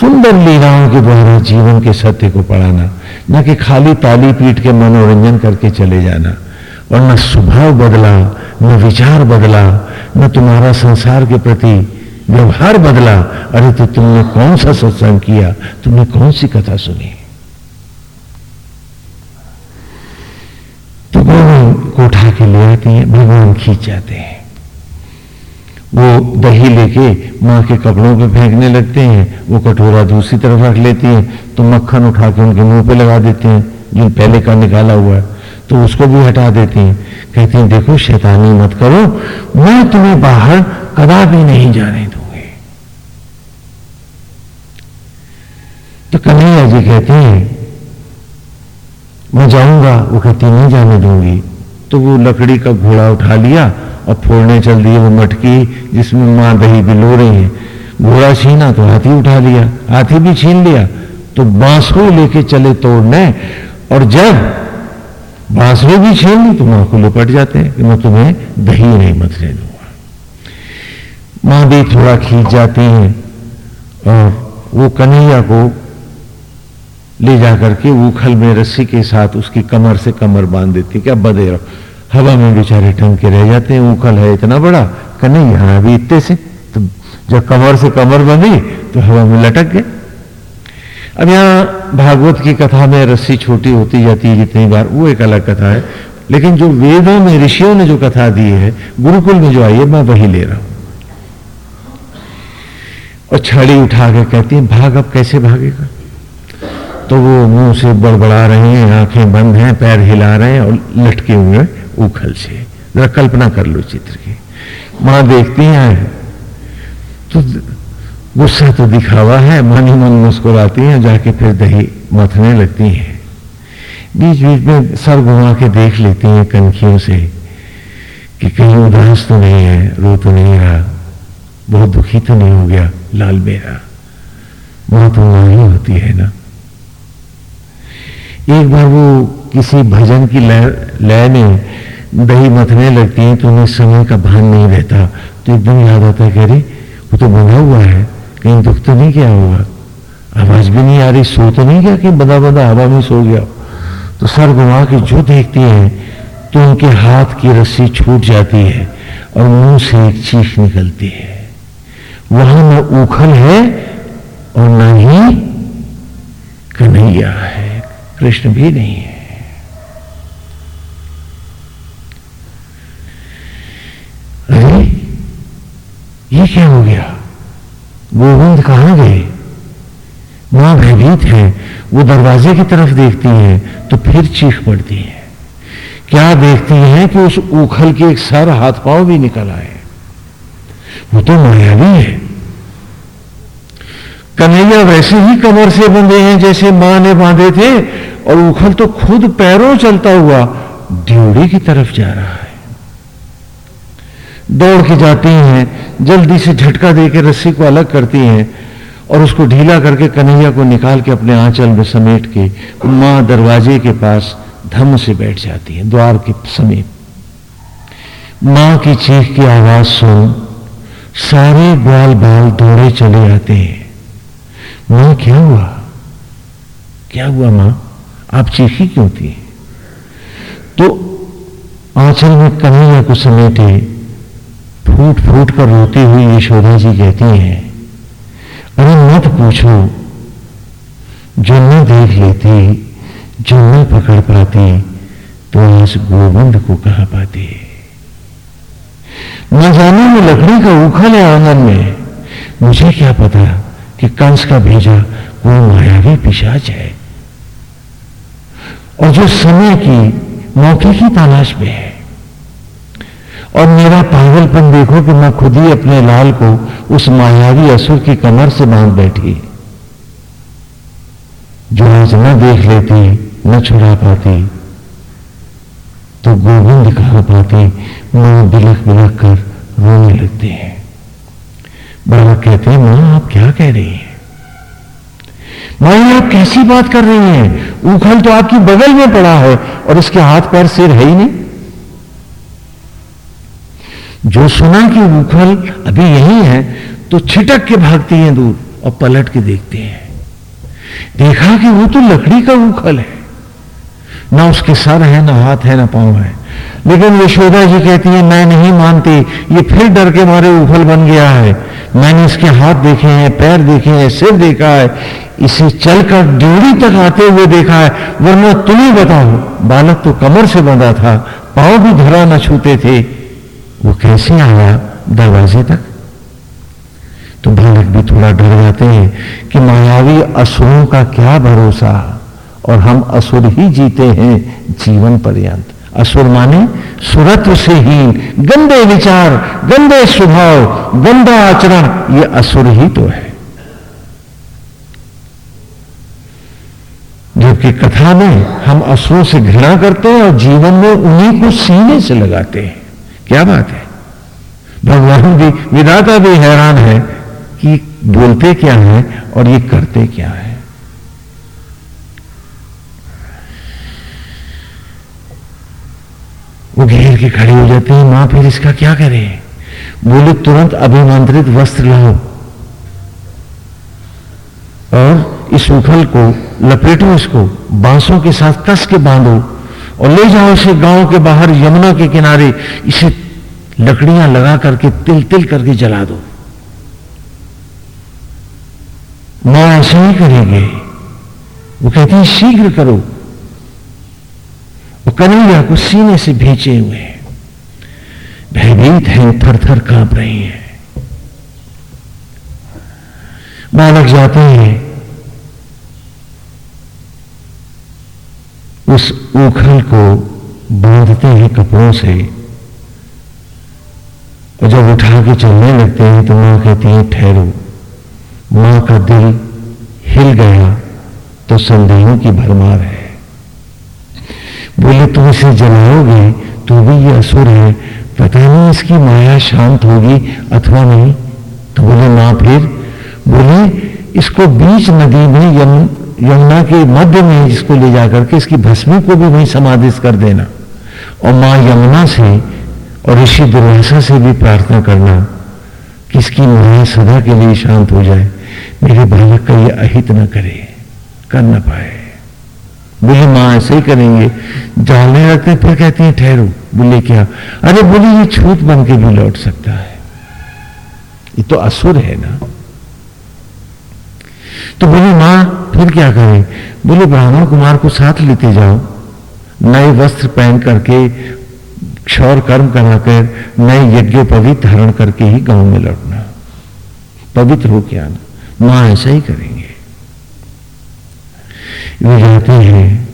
सुंदर लीलाओं के द्वारा जीवन के सत्य को पढ़ाना, न कि खाली ताली पीट के मनोरंजन करके चले जाना, और न स्वभाव बदला, न विचार बदला, न तुम्हारा संसार के प्रति व्यवहार बदला। अरे तो तुमने कौन सा सत्संग किया? तुमने कौन सी कथा सुनी? उठा के ले आती है, भगवान खींच जाते हैं। वो दही लेके माँ के कपड़ों पे फेंकने लगते हैं, वो कटोरा दूसरी तरफ़ रख लेती हैं तो मक्खन उठा के उनके मुँह पे लगा देते हैं, जो पहले का निकाला हुआ है तो उसको भी हटा देती हैं। कहती हैं, देखो, शैतानी मत करो, मैं तुम्हें बाहर कदा भी नहीं जाने दूँगी। तो कन्हैया जी कहते हैं, मैं जाऊँगा, वो कहती नहीं जाने दूँगी। तो वो लकड़ी का घोड़ा उठा लिया और फोड़ने चल दिए वो मटकी, जिसमें माँ दही बिलो रही है। घोड़ा छीना तो हाथी उठा लिया, हाथी भी छीन लिया। तो बांसुरी लेके चले तोड़ने और जब बांसुरी भी छीन ली तो माँ को लिपट जाते हैं कि मैं तुम्हें दही नहीं मथने दूँगा। माँ भी थोड़ा खींच जाती हैं, और वो कन्हैया को ले जाकर के उखल में रस्सी के साथ उसकी कमर से कमर बाँध देती है क्या बदे रहो हवा में बेचारे टंग के रह जाते हैं उखल है इतना बड़ा कन्हैया यहाँ अभी इतने से तो जब कमर से कमर बंधी तो हवा में लटक गए। अब यहाँ भागवत की कथा में रस्सी छोटी होती जाती है जितनी बार, वो एक अलग कथा है। लेकिन जो वेदों में, ऋषियों ने जो कथा दी है, गुरुकुल में जो आई है, मैं वही ले रहा हूँ। और छड़ी उठा के कहती है, भाग, अब कैसे भागेगा? तो वो मुँह से बड़बड़ा रहे हैं, आँखें बंद हैं, पैर हिला रहे हैं और लटके हुए उखल से। जरा कल्पना कर लो चित्र की। माँ देखती हैं। तो गुस्सा तो दिखावा है, मन ही मन मुस्कुराती हैं, जाके फिर दही मथने लगती हैं। बीच बीच में सर घुमा के देख लेती हैं कनखियों से कि कहीं उदास तो नहीं है, रो तो नहीं रहा, बहुत दुखी तो नहीं हो गया, लाल मेरा वहाँ तो माँ ही होती है ना। एक बार वो किसी भजन की लय में दही मथने लगती है तो उन्हें समय का भान नहीं रहता। तो एकदम याद आता है रही वो तो बंधा हुआ है, कहीं दुख तो नहीं क्या होगा। आवाज़ भी नहीं आ रही, सो तो नहीं गया कि बदा बदा हवा में सो गया। तो सर घुमा के जो देखती है तो उनके हाथ की रस्सी छूट जाती है और मुँह से एक चीख निकलती है। वहाँ न उखल है और न ही कन्हैया है। कृष्ण भी नहीं है। अरे, ये क्या हो गया? गोविंद कहाँ गए? माँ भयभीत है, वो दरवाजे की तरफ़ देखती है तो फिर चीख पड़ती है। क्या देखती है कि उस उखल के एक सर हाथ पाँव भी निकल आए? वो तो मायावी है। कन्हैया वैसे ही कमर से बंधे हैं जैसे माँ ने बांधे थे और उखल तो खुद पैरों चलता हुआ ड्योड़ी की तरफ़ जा रहा है। दौड़ के जाती हैं, जल्दी से झटका देकर रस्सी को अलग करती हैं और उसको ढीला करके कन्हैया को निकाल के अपने आंचल में समेट के माँ दरवाजे के पास धम से बैठ जाती है, द्वार के समीप। माँ की चीख की आवाज़ सुन सारे बाल बाल दौड़े चले आते हैं। माँ, क्या हुआ? क्या हुआ माँ? आप चीखी क्यों थी तो आंचल में कमी कन्हैया को समेटे फूट फूट कर रोती हुई यशोदा जी कहती हैं, अरे मत पूछो जो न देख लेती जो न पकड़ पाती तो इस गोविंद को कहा पाती न जाने में लकड़ी का उखल है आँगन में, मुझे क्या पता कि कंस का भेजा कोई मायावी पिशाच है। और जो समय की मौके की तलाश में है। और मेरा पागलपन देखो कि मैं खुद ही अपने लाल को उस मायावी असुर की कमर से बाँध बैठी। जो आज न देख लेती, न छुड़ा पाती तो गोविंद कहा पाती? माँ बिलख बिलख कर रोने लगते हैं। बालक कहते हैं, माँ, आप क्या कह रही हैं? माँ आप कैसी बात कर रही हैं? उखल तो आपकी बगल में पड़ा है और इसके हाथ पैर सिर है ही नहीं। जो सुना कि उखल अभी यही है तो छिटक के भागती हैं दूर और पलट के देखते हैं। देखा कि वो तो लकड़ी का उखल है। ना उसके सर है, ना हाथ है, ना पाँव है। लेकिन यशोदा जी कहती है, मैं नहीं मानती, ये फिर डर के मारे उखल बन गया है। मैंने इसके हाथ देखे हैं, पैर देखे हैं, सिर देखा है। इसे चलकर ड्यूड़ी तक आते हुए देखा है, वरना तुम्हें बताओ बालक तो कमर से बंधा था, पाँव भी धरा न छूते थे। वो कैसे आया दरवाजे तक? तो बालक भी थोड़ा डर जाते हैं कि मायावी असुरों का क्या भरोसा, और हम असुर ही जीते हैं जीवन पर्यंत। असुर माने सुरत्व से हीन गंदे विचार, गंदे स्वभाव, गंदा आचरण, ये असुर ही तो है। जबकि कथा में हम असुरों से घृणा करते हैं और जीवन में उन्हीं को सीने से लगाते हैं। क्या बात है? भगवान भी, विधाता भी हैरान है कि बोलते क्या है और ये करते क्या है। वो घेर के खड़े हो जाते हैं, माँ फिर इसका क्या करें? बोले, तुरंत अभिमंत्रित वस्त्र लाओ। और इस उखल को लपेटो इसको बांसों के साथ कस के बांधो और ले जाओ इसे गाँव के बाहर, यमुना के किनारे, इसे लकड़ियाँ लगा करके तिल तिल करके जला दो। माँ ऐसे ही करेंगे। वो कहते हैं, शीघ्र करो। वो कन्हैया को सीने से भेजे हुए हैं। भयभीत हैं थर थर काँप रहे हैं। बालक जाते हैं। उस उखल को बांधते हैं कपड़ों से। और जब उठा के चलने लगते हैं तो माँ कहती है, ठहरो। माँ का दिल हिल गया तो संदेहों की भरमार है। बोले, तुम इसे जलाओगे? तो भी ये असुर है। पता नहीं इसकी माया शांत होगी अथवा नहीं? तो बोले, माँ, फिर बोले, इसको बीच नदी में यम यमुना के मध्य में इसको ले जाकर के इसकी भस्मी को भी वहीं समाधित कर देना। और माँ यमुना से और ऋषि दुर्वासा से भी प्रार्थना करना कि इसकी माया सदा के लिए शांत हो जाए। मेरे बालक का यह अहित न करे, कर ना पाए। बोले, माँ, ऐसे ही करेंगे। जाने लगते फिर कहती है, ठहरो। बोले, क्या? अरे बोले, ये छूत बन के भी लौट सकता है। ये तो असुर है ना। तो बोले, माँ, फिर क्या करें? बोले, ब्राह्मण कुमार को साथ लेते जाओ। नए वस्त्र पहन करके क्षौर कर्म कराकर, नए यज्ञोपवीत धारण करके ही गाँव में लौटना। पवित्र हो क्या आना माँ, ऐसा ही करेंगे। वे जाते हैं,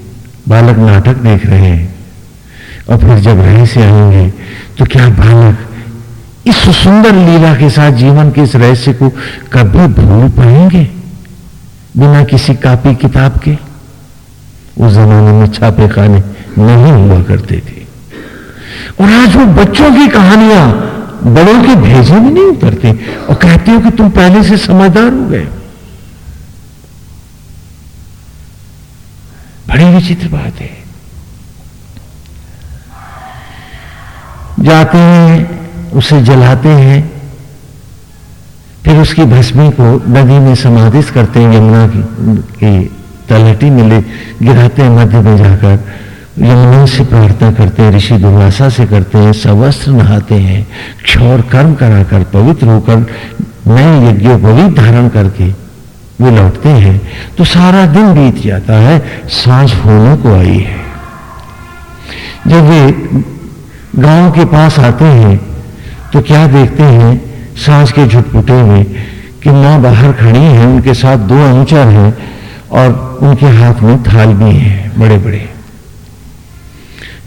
बालक नाटक देख रहे हैं, और फिर जब रहे से आएँगे तो क्या बालक इस सुंदर लीला के साथ जीवन के इस रहस्य को कभी भूल पाएँगे? बिना किसी कापी किताब के उस जमाने में छापे खाने नहीं हुआ करते थे। और आज वो बच्चों की कहानियाँ बड़ों के भेजे भी नहीं उतरते और कहते हो कि तुम पहले से समझदार हो गए। बड़ी विचित्र बात है। जाते हैं, उसे जलाते हैं फिर उसकी भस्मी को नदी में समाधित करते हैं यमुना की, की तलहटी में ले गिराते हैं मध्य में जाकर। यमुना से प्रार्थना करते हैं ऋषि दुर्वासा से करते हैं सवस्त्र नहाते हैं क्षौर कर्म कराकर पवित्र होकर नए यज्ञोपवीत धारण करके वे लौटते हैं। तो सारा दिन बीत जाता है साँझ होने को आई है। जब वे गाँव के पास आते हैं तो क्या देखते हैं? साँझ के झुटपुटे में कि माँ बाहर खड़ी हैं, उनके साथ दो अनुचर हैं और उनके हाथ में थाल भी हैं बड़े बड़े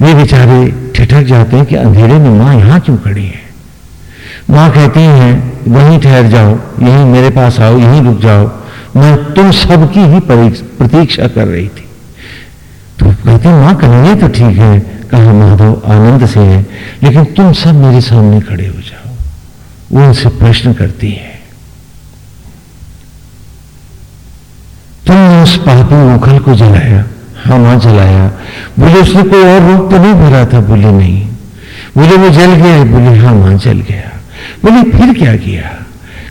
वे बेचारे ठिठक जाते हैं कि अंधेरे में माँ यहाँ क्यों खड़ी है? माँ कहती हैं, वहीं ठहर जाओ, यहीं मेरे पास आओ, यहीं रुक जाओ। मैं तुम सबकी ही प्रतीक्षा कर रही थी। तो कहती माँ, कन्हैया तो ठीक है, कहा माधव आनंद से है, लेकिन तुम सब मेरे सामने खड़े हो जाओ। वो उनसे प्रश्न करती है। तुमने उस पापी मुखल को जलाया हाँ जलाया। बोले, उसने कोई और रूप तो नहीं भरा था? बोले, नहीं। बोले, वो जल गया बोले हाँ माँ जल गया। बोले, फिर क्या किया?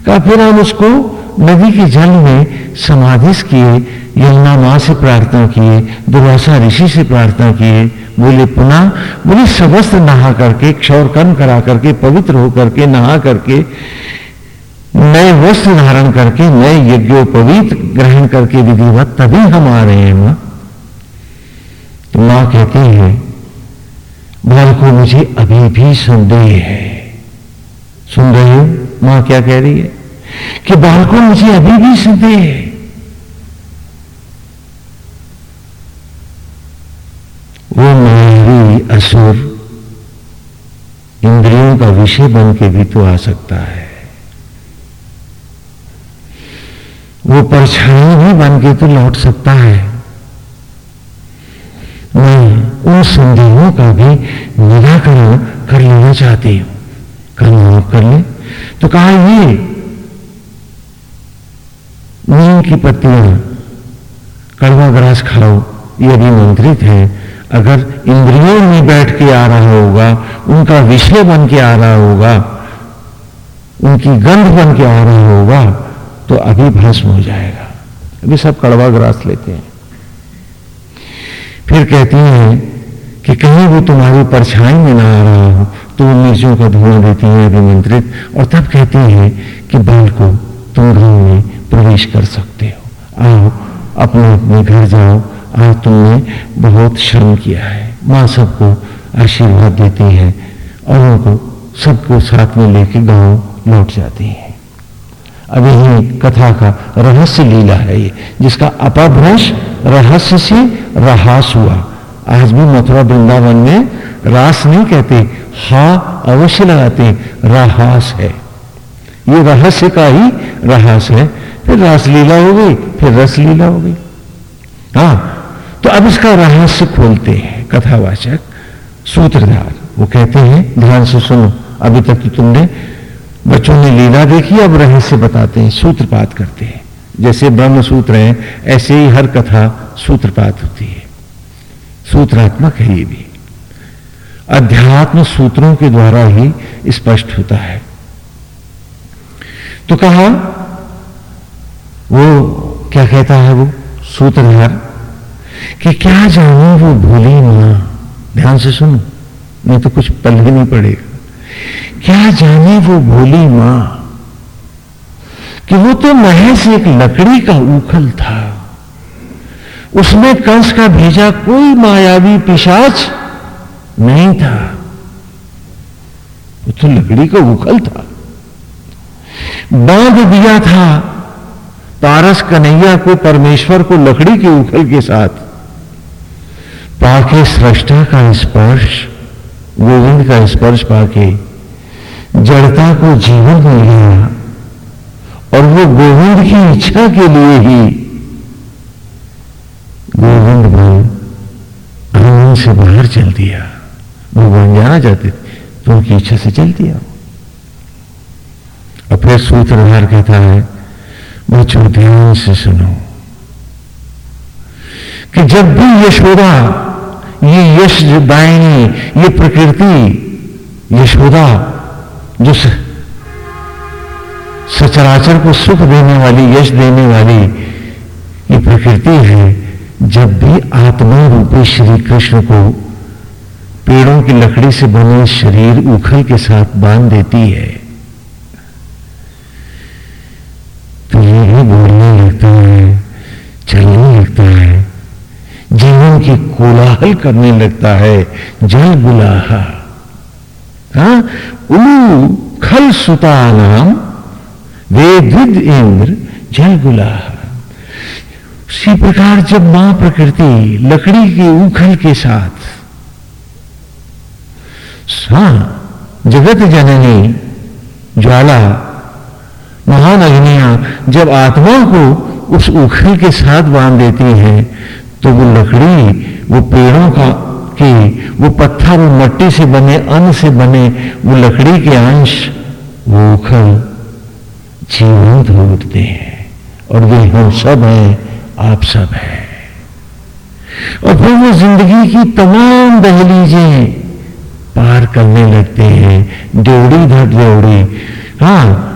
कहा, फिर हम उसको नदी के जल में समाधिस किए, यमुना माँ से प्रार्थना किए, दुर्वासा ऋषि से प्रार्थना किए, बोले, पुनः। बोले सबस्त्र नहा करके, क्षौर कर्म करा करके, पवित्र होकर के नहा करके, नए वस्त्र धारण करके, नए यज्ञोपवीत ग्रहण करके विधिवत, तभी हम आ रहे हैं माँ। तो माँ कहती है बाल को मुझे अभी भी संदेह है। सुन रहे हो? माँ क्या कह रही है? कि बाल को मुझे अभी भी संदेह है। वो मायावी असुर इंद्रियों का विषय बन के भी तो आ सकता है। वो परछाई भी बन के तो लौट सकता है। मैं उन संदेहों का भी निराकरण कर लेना चाहती हूँ। कहा आप कर ले। तो कहा ये नीम की पत्तियाँ। कड़वा ग्रास खाओ, ये अभिमंत्रित है। अगर इंद्रियों में बैठ के आ रहा होगा, उनका विषय बन के आ रहा होगा, उनकी गंध बन के आ रहा होगा तो अभी भस्म हो जाएगा। अभी सब कड़वा ग्रास लेते हैं। फिर कहती हैं कि कहीं वो तुम्हारी परछाई में ना आ रहा हो तो वो मिर्चों का धुआँ देती है अभिमंत्रित। और तब कहती है कि बाल को तुम घर में प्रवेश कर सकते हो। आओ, अपने अपने घर जाओ। आज तुमने बहुत श्रम किया है। माँ सबको आशीर्वाद देती है और उनको सबको साथ में लेके गाँव लौट जाती है। अब यही कथा का रहस्य लीला है ये, जिसका अपभ्रंश रहस्य से रहास हुआ। आज भी मथुरा वृंदावन में रास नहीं कहते, हा अवश्य लगाते, राहास है। ये रहस्य का ही रहास है। फिर रासलीला हो गई, फिर रसलीला हो गई। हाँ तो अब इसका रहस्य खोलते हैं कथावाचक सूत्रधार। वो कहते हैं, ध्यान से सुनो, अभी तक तो तुमने बच्चों ने लीला देखी, अब रहस्य बताते हैं, सूत्रपात करते हैं। जैसे ब्रह्म सूत्र है, ऐसे ही हर कथा सूत्रपात होती है। सूत्रात्मक है ये भी। अध्यात्म सूत्रों के द्वारा ही स्पष्ट होता है। तो कहा वो क्या कहता है वो सूत्रधार कि क्या जानो वो भूली माँ? ध्यान से सुनो, नहीं तो कुछ पल ही नहीं पड़ेगा। क्या जाने वो भोली माँ कि वो तो महज एक लकड़ी का उखल था? उसमें कंस का भेजा कोई मायावी पिशाच नहीं था। वो तो लकड़ी का उखल था। बाँध दिया था पारस कन्हैया को परमेश्वर को लकड़ी के उखल के साथ। पाके सृष्टा का स्पर्श, गोविंद का स्पर्श पाके, जड़ता को जीवन मिल गया और वो गोविंद की इच्छा के लिए ही गोविंद बन आनंद से बाहर चल दिया। भगवान जाना चाहते थे तो उनकी इच्छा से चल दिया। और फिर सूत्रधार कहता है बच्चों ध्यान से सुनो कि जब भी यशोदा ये यश दायनी ये प्रकृति यशोदा जो सचराचर को सुख देने वाली, यश देने वाली, ये प्रकृति है, जब भी आत्मा रूपी श्री कृष्ण को पेड़ों की लकड़ी से बने शरीर उखल के साथ बाँध देती है ये भी बोलने लगता है, चलने लगता है। जीवन की कोलाहल करने लगता है, जल गुलाहा हाँ उलू खल सुता नाम वेद इंद्र जल गुलाहा उसी प्रकार जब माँ प्रकृति लकड़ी के उखल के साथ हाँ जगत जननी ज्वाला महान अग्नियाँ जब आत्मा को उस उखल के साथ बाँध देती है तो वो लकड़ी, वो पेड़ों का की, वो पत्थर, वो मट्टी से बने, अन्न से बने, वो लकड़ी के अंश, वो उखल जीवंत हो उठते हैं। और वे हम सब हैं, आप सब हैं। और फिर वो ज़िंदगी की तमाम दहलीजें पार करने लगते हैं ड्योड़ी धट ड्योड़ी हाँ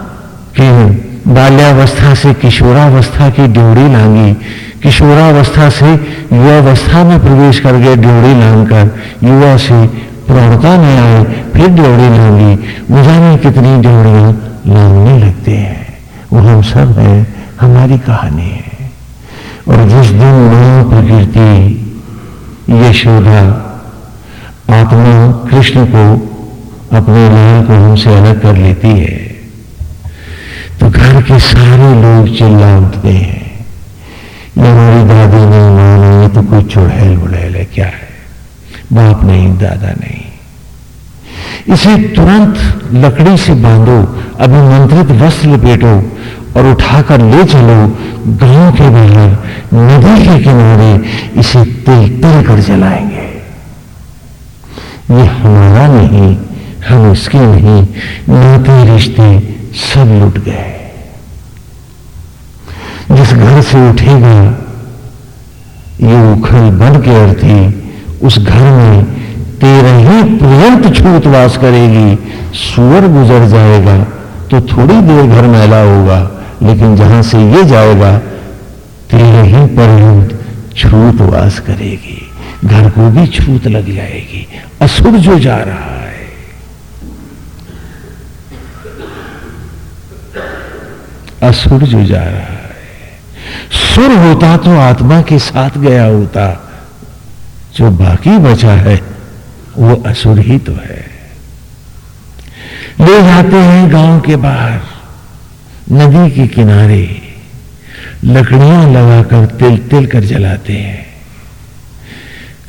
कि बाल्यावस्था से किशोरावस्था की ड्योड़ी लांगी। किशोरावस्था से युवावस्था में प्रवेश कर गए ड्योड़ी लांघकर युवा से प्रौढ़ता में आए, फिर ड्योड़ी लांगी। जाने कितनी ड्योड़ियाँ लांगने लगते हैं। वो हम सब हैं, हमारी कहानी है। और जिस दिन वह प्रकृति, यशोदा, आत्मा कृष्ण को अपने लाल को हमसे अलग कर लेती है तो घर के सारे लोग चिल्ला उठते हैं। ये हमारी दादी नहीं माँ नहीं तो कोई चुड़ैल बुड़ैल है, क्या है? बाप नहीं, दादा नहीं। इसे तुरंत लकड़ी से बांधो, अभिमंत्रित वस्त्र लपेटो और उठाकर ले चलो गाँव के बाहर, नदी के किनारे, इसे तिल तिल कर जलाएँगे। ये हमारा नहीं, हम उसके नहीं नाते रिश्ते सब लुट गए। जिस घर से उठेगा, ये उखल बन के अर्थी, उस घर में तेरे ही पर्यंत छूत वास करेगी। सुअर गुजर जाएगा तो थोड़ी देर घर मैला होगा, लेकिन जहाँ से ये जाएगा, तेरे ही पर्यंत छूत वास करेगी। घर को भी छूत लग जाएगी। असुर जो जा रहा है असुर जो जा रहा है। सुर होता तो आत्मा के साथ गया होता। जो बाकी बचा है, वो असुर ही तो है। ले जाते हैं गाँव के बाहर, नदी के किनारे। लकड़ियाँ लगाकर तिल तिल कर जलाते हैं।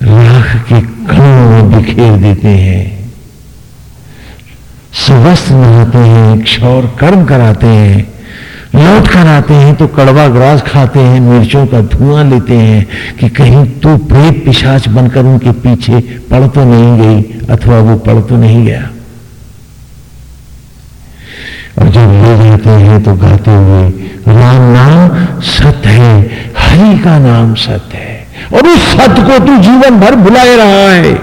राख के कणों में बिखेर देते हैं। स्वस्थ नहाते हैं क्षौर कर्म कराते हैं। लौट कर आते हैं तो कड़वा ग्रास खाते हैं, मिर्चों का धुआँ लेते हैं कि कहीं तो प्रेत पिशाच बनकर उनके पीछे पड़ तो नहीं गई, अथवा वो पड़ तो नहीं गया। और जब ले जाते हैं तो गाते हुए, राम नाम सत्य है, हरि का नाम सत्य है, और उस सत्य को तू जीवन भर भुलाए रहा है।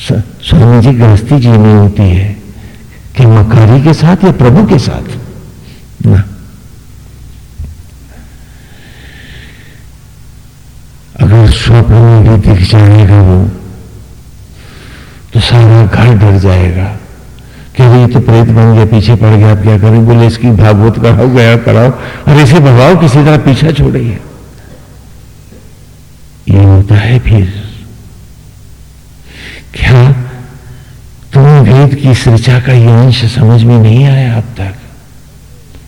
स्वामी जी, गृहस्थी जीनी होती है कि मकारी के साथ या प्रभु के साथ? ना अगर स्वप्न में भी दिख जाएगा वो तो सारा घर डर जाएगा कि ये तो प्रेत बन गया, पीछे पड़ गया आप क्या करें? बोले, इसकी भागवत कराओ गया, कराओ। और इसे भगाओ किसी तरह पीछा छोड़िए ये होता है फिर। क्या तुम्हें वेद की सृचा का यह अंश समझ में नहीं आया अब तक?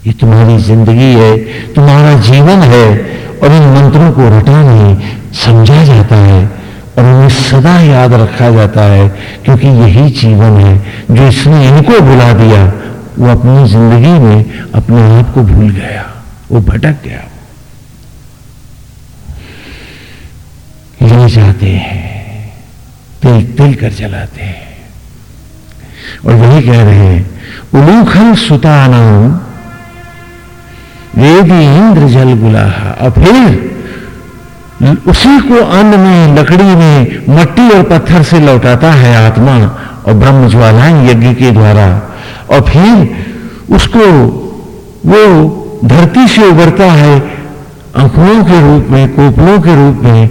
ये तुम्हारी ज़िंदगी है, तुम्हारा जीवन है और इन मंत्रों को रटा नहीं समझा जाता है और उन्हें सदा याद रखा जाता है क्योंकि यही जीवन है जो इसने इनको बुला दिया। वो अपनी ज़िंदगी में अपने आप को भूल गया, वो भटक गया। ले जाते हैं, तिल तिल कर चलाते हैं। और वही कह रहे हैं उलूखल सुताना वेदी इंद्र जल गुलाहा और फिर उसी को अन्न में, लकड़ी में, मट्टी और पत्थर से लौटाता है आत्मा और ब्रह्म ज्वालाएँ यज्ञ के द्वारा। और फिर उसको वो धरती से उभरता है अंकुरों के रूप में कोपलों के रूप में,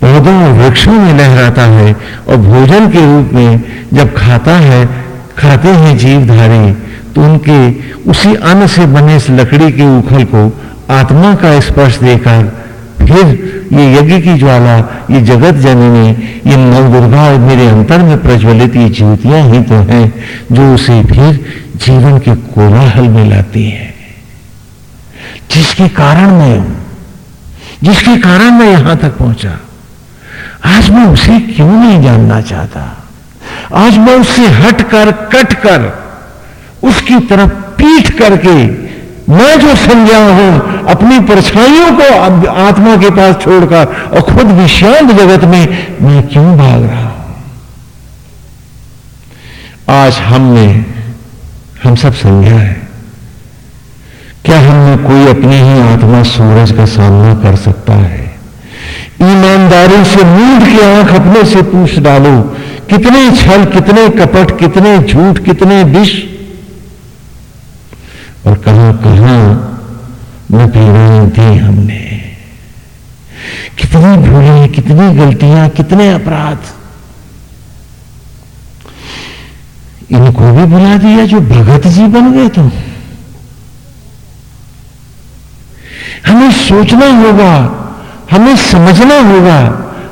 पौधों और वृक्षों में लहराता है और भोजन के रूप में जब खाता है, खाते हैं जीवधारी तो उनके उसी अन्न से बने इस लकड़ी के उखल को आत्मा का स्पर्श देकर फिर ये यज्ञ की ज्वाला, ये जगत जननी, ये नव दुर्गा और मेरे अंतर में प्रज्वलित, ये ज्योतियाँ ही तो हैं, जो उसे फिर जीवन के कोलाहल में लाती है। जिसके कारण मैं हूँ, जिसके कारण मैं यहाँ तक पहुँचा, आज मैं उसे क्यों नहीं जानना चाहता? आज मैं उससे हट कर कट कर उसकी तरफ़ पीठ करके मैं जो संज्ञा हूँ, अपनी परछाइयों को आत्मा के पास छोड़कर और खुद विशांत जगत में मैं क्यों भाग रहा हूँ? आज हमने, हम सब संज्ञा है। क्या हमने कोई अपनी ही आत्मा सूरज का सामना कर सकता है? ईमानदारी से मूड की आँख अपने से पूछ डालो, कितने छल, कितने कपट, कितने झूठ, कितने विष और कहाँ कहाँ न पीड़ाएँ दी हमने। कितनी भूलें, कितनी गलतियाँ, कितने अपराध। इनको भी बुला दिया जो भगत जी बन गए तुम हमें सोचना होगा, हमें समझना होगा,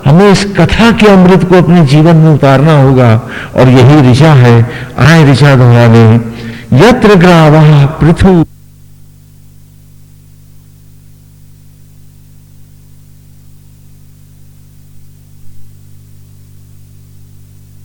हमें इस कथा के अमृत को अपने जीवन में उतारना होगा। और यही ऋषा है, आए ऋषा दोहराने यत्र ग्रावा पृथु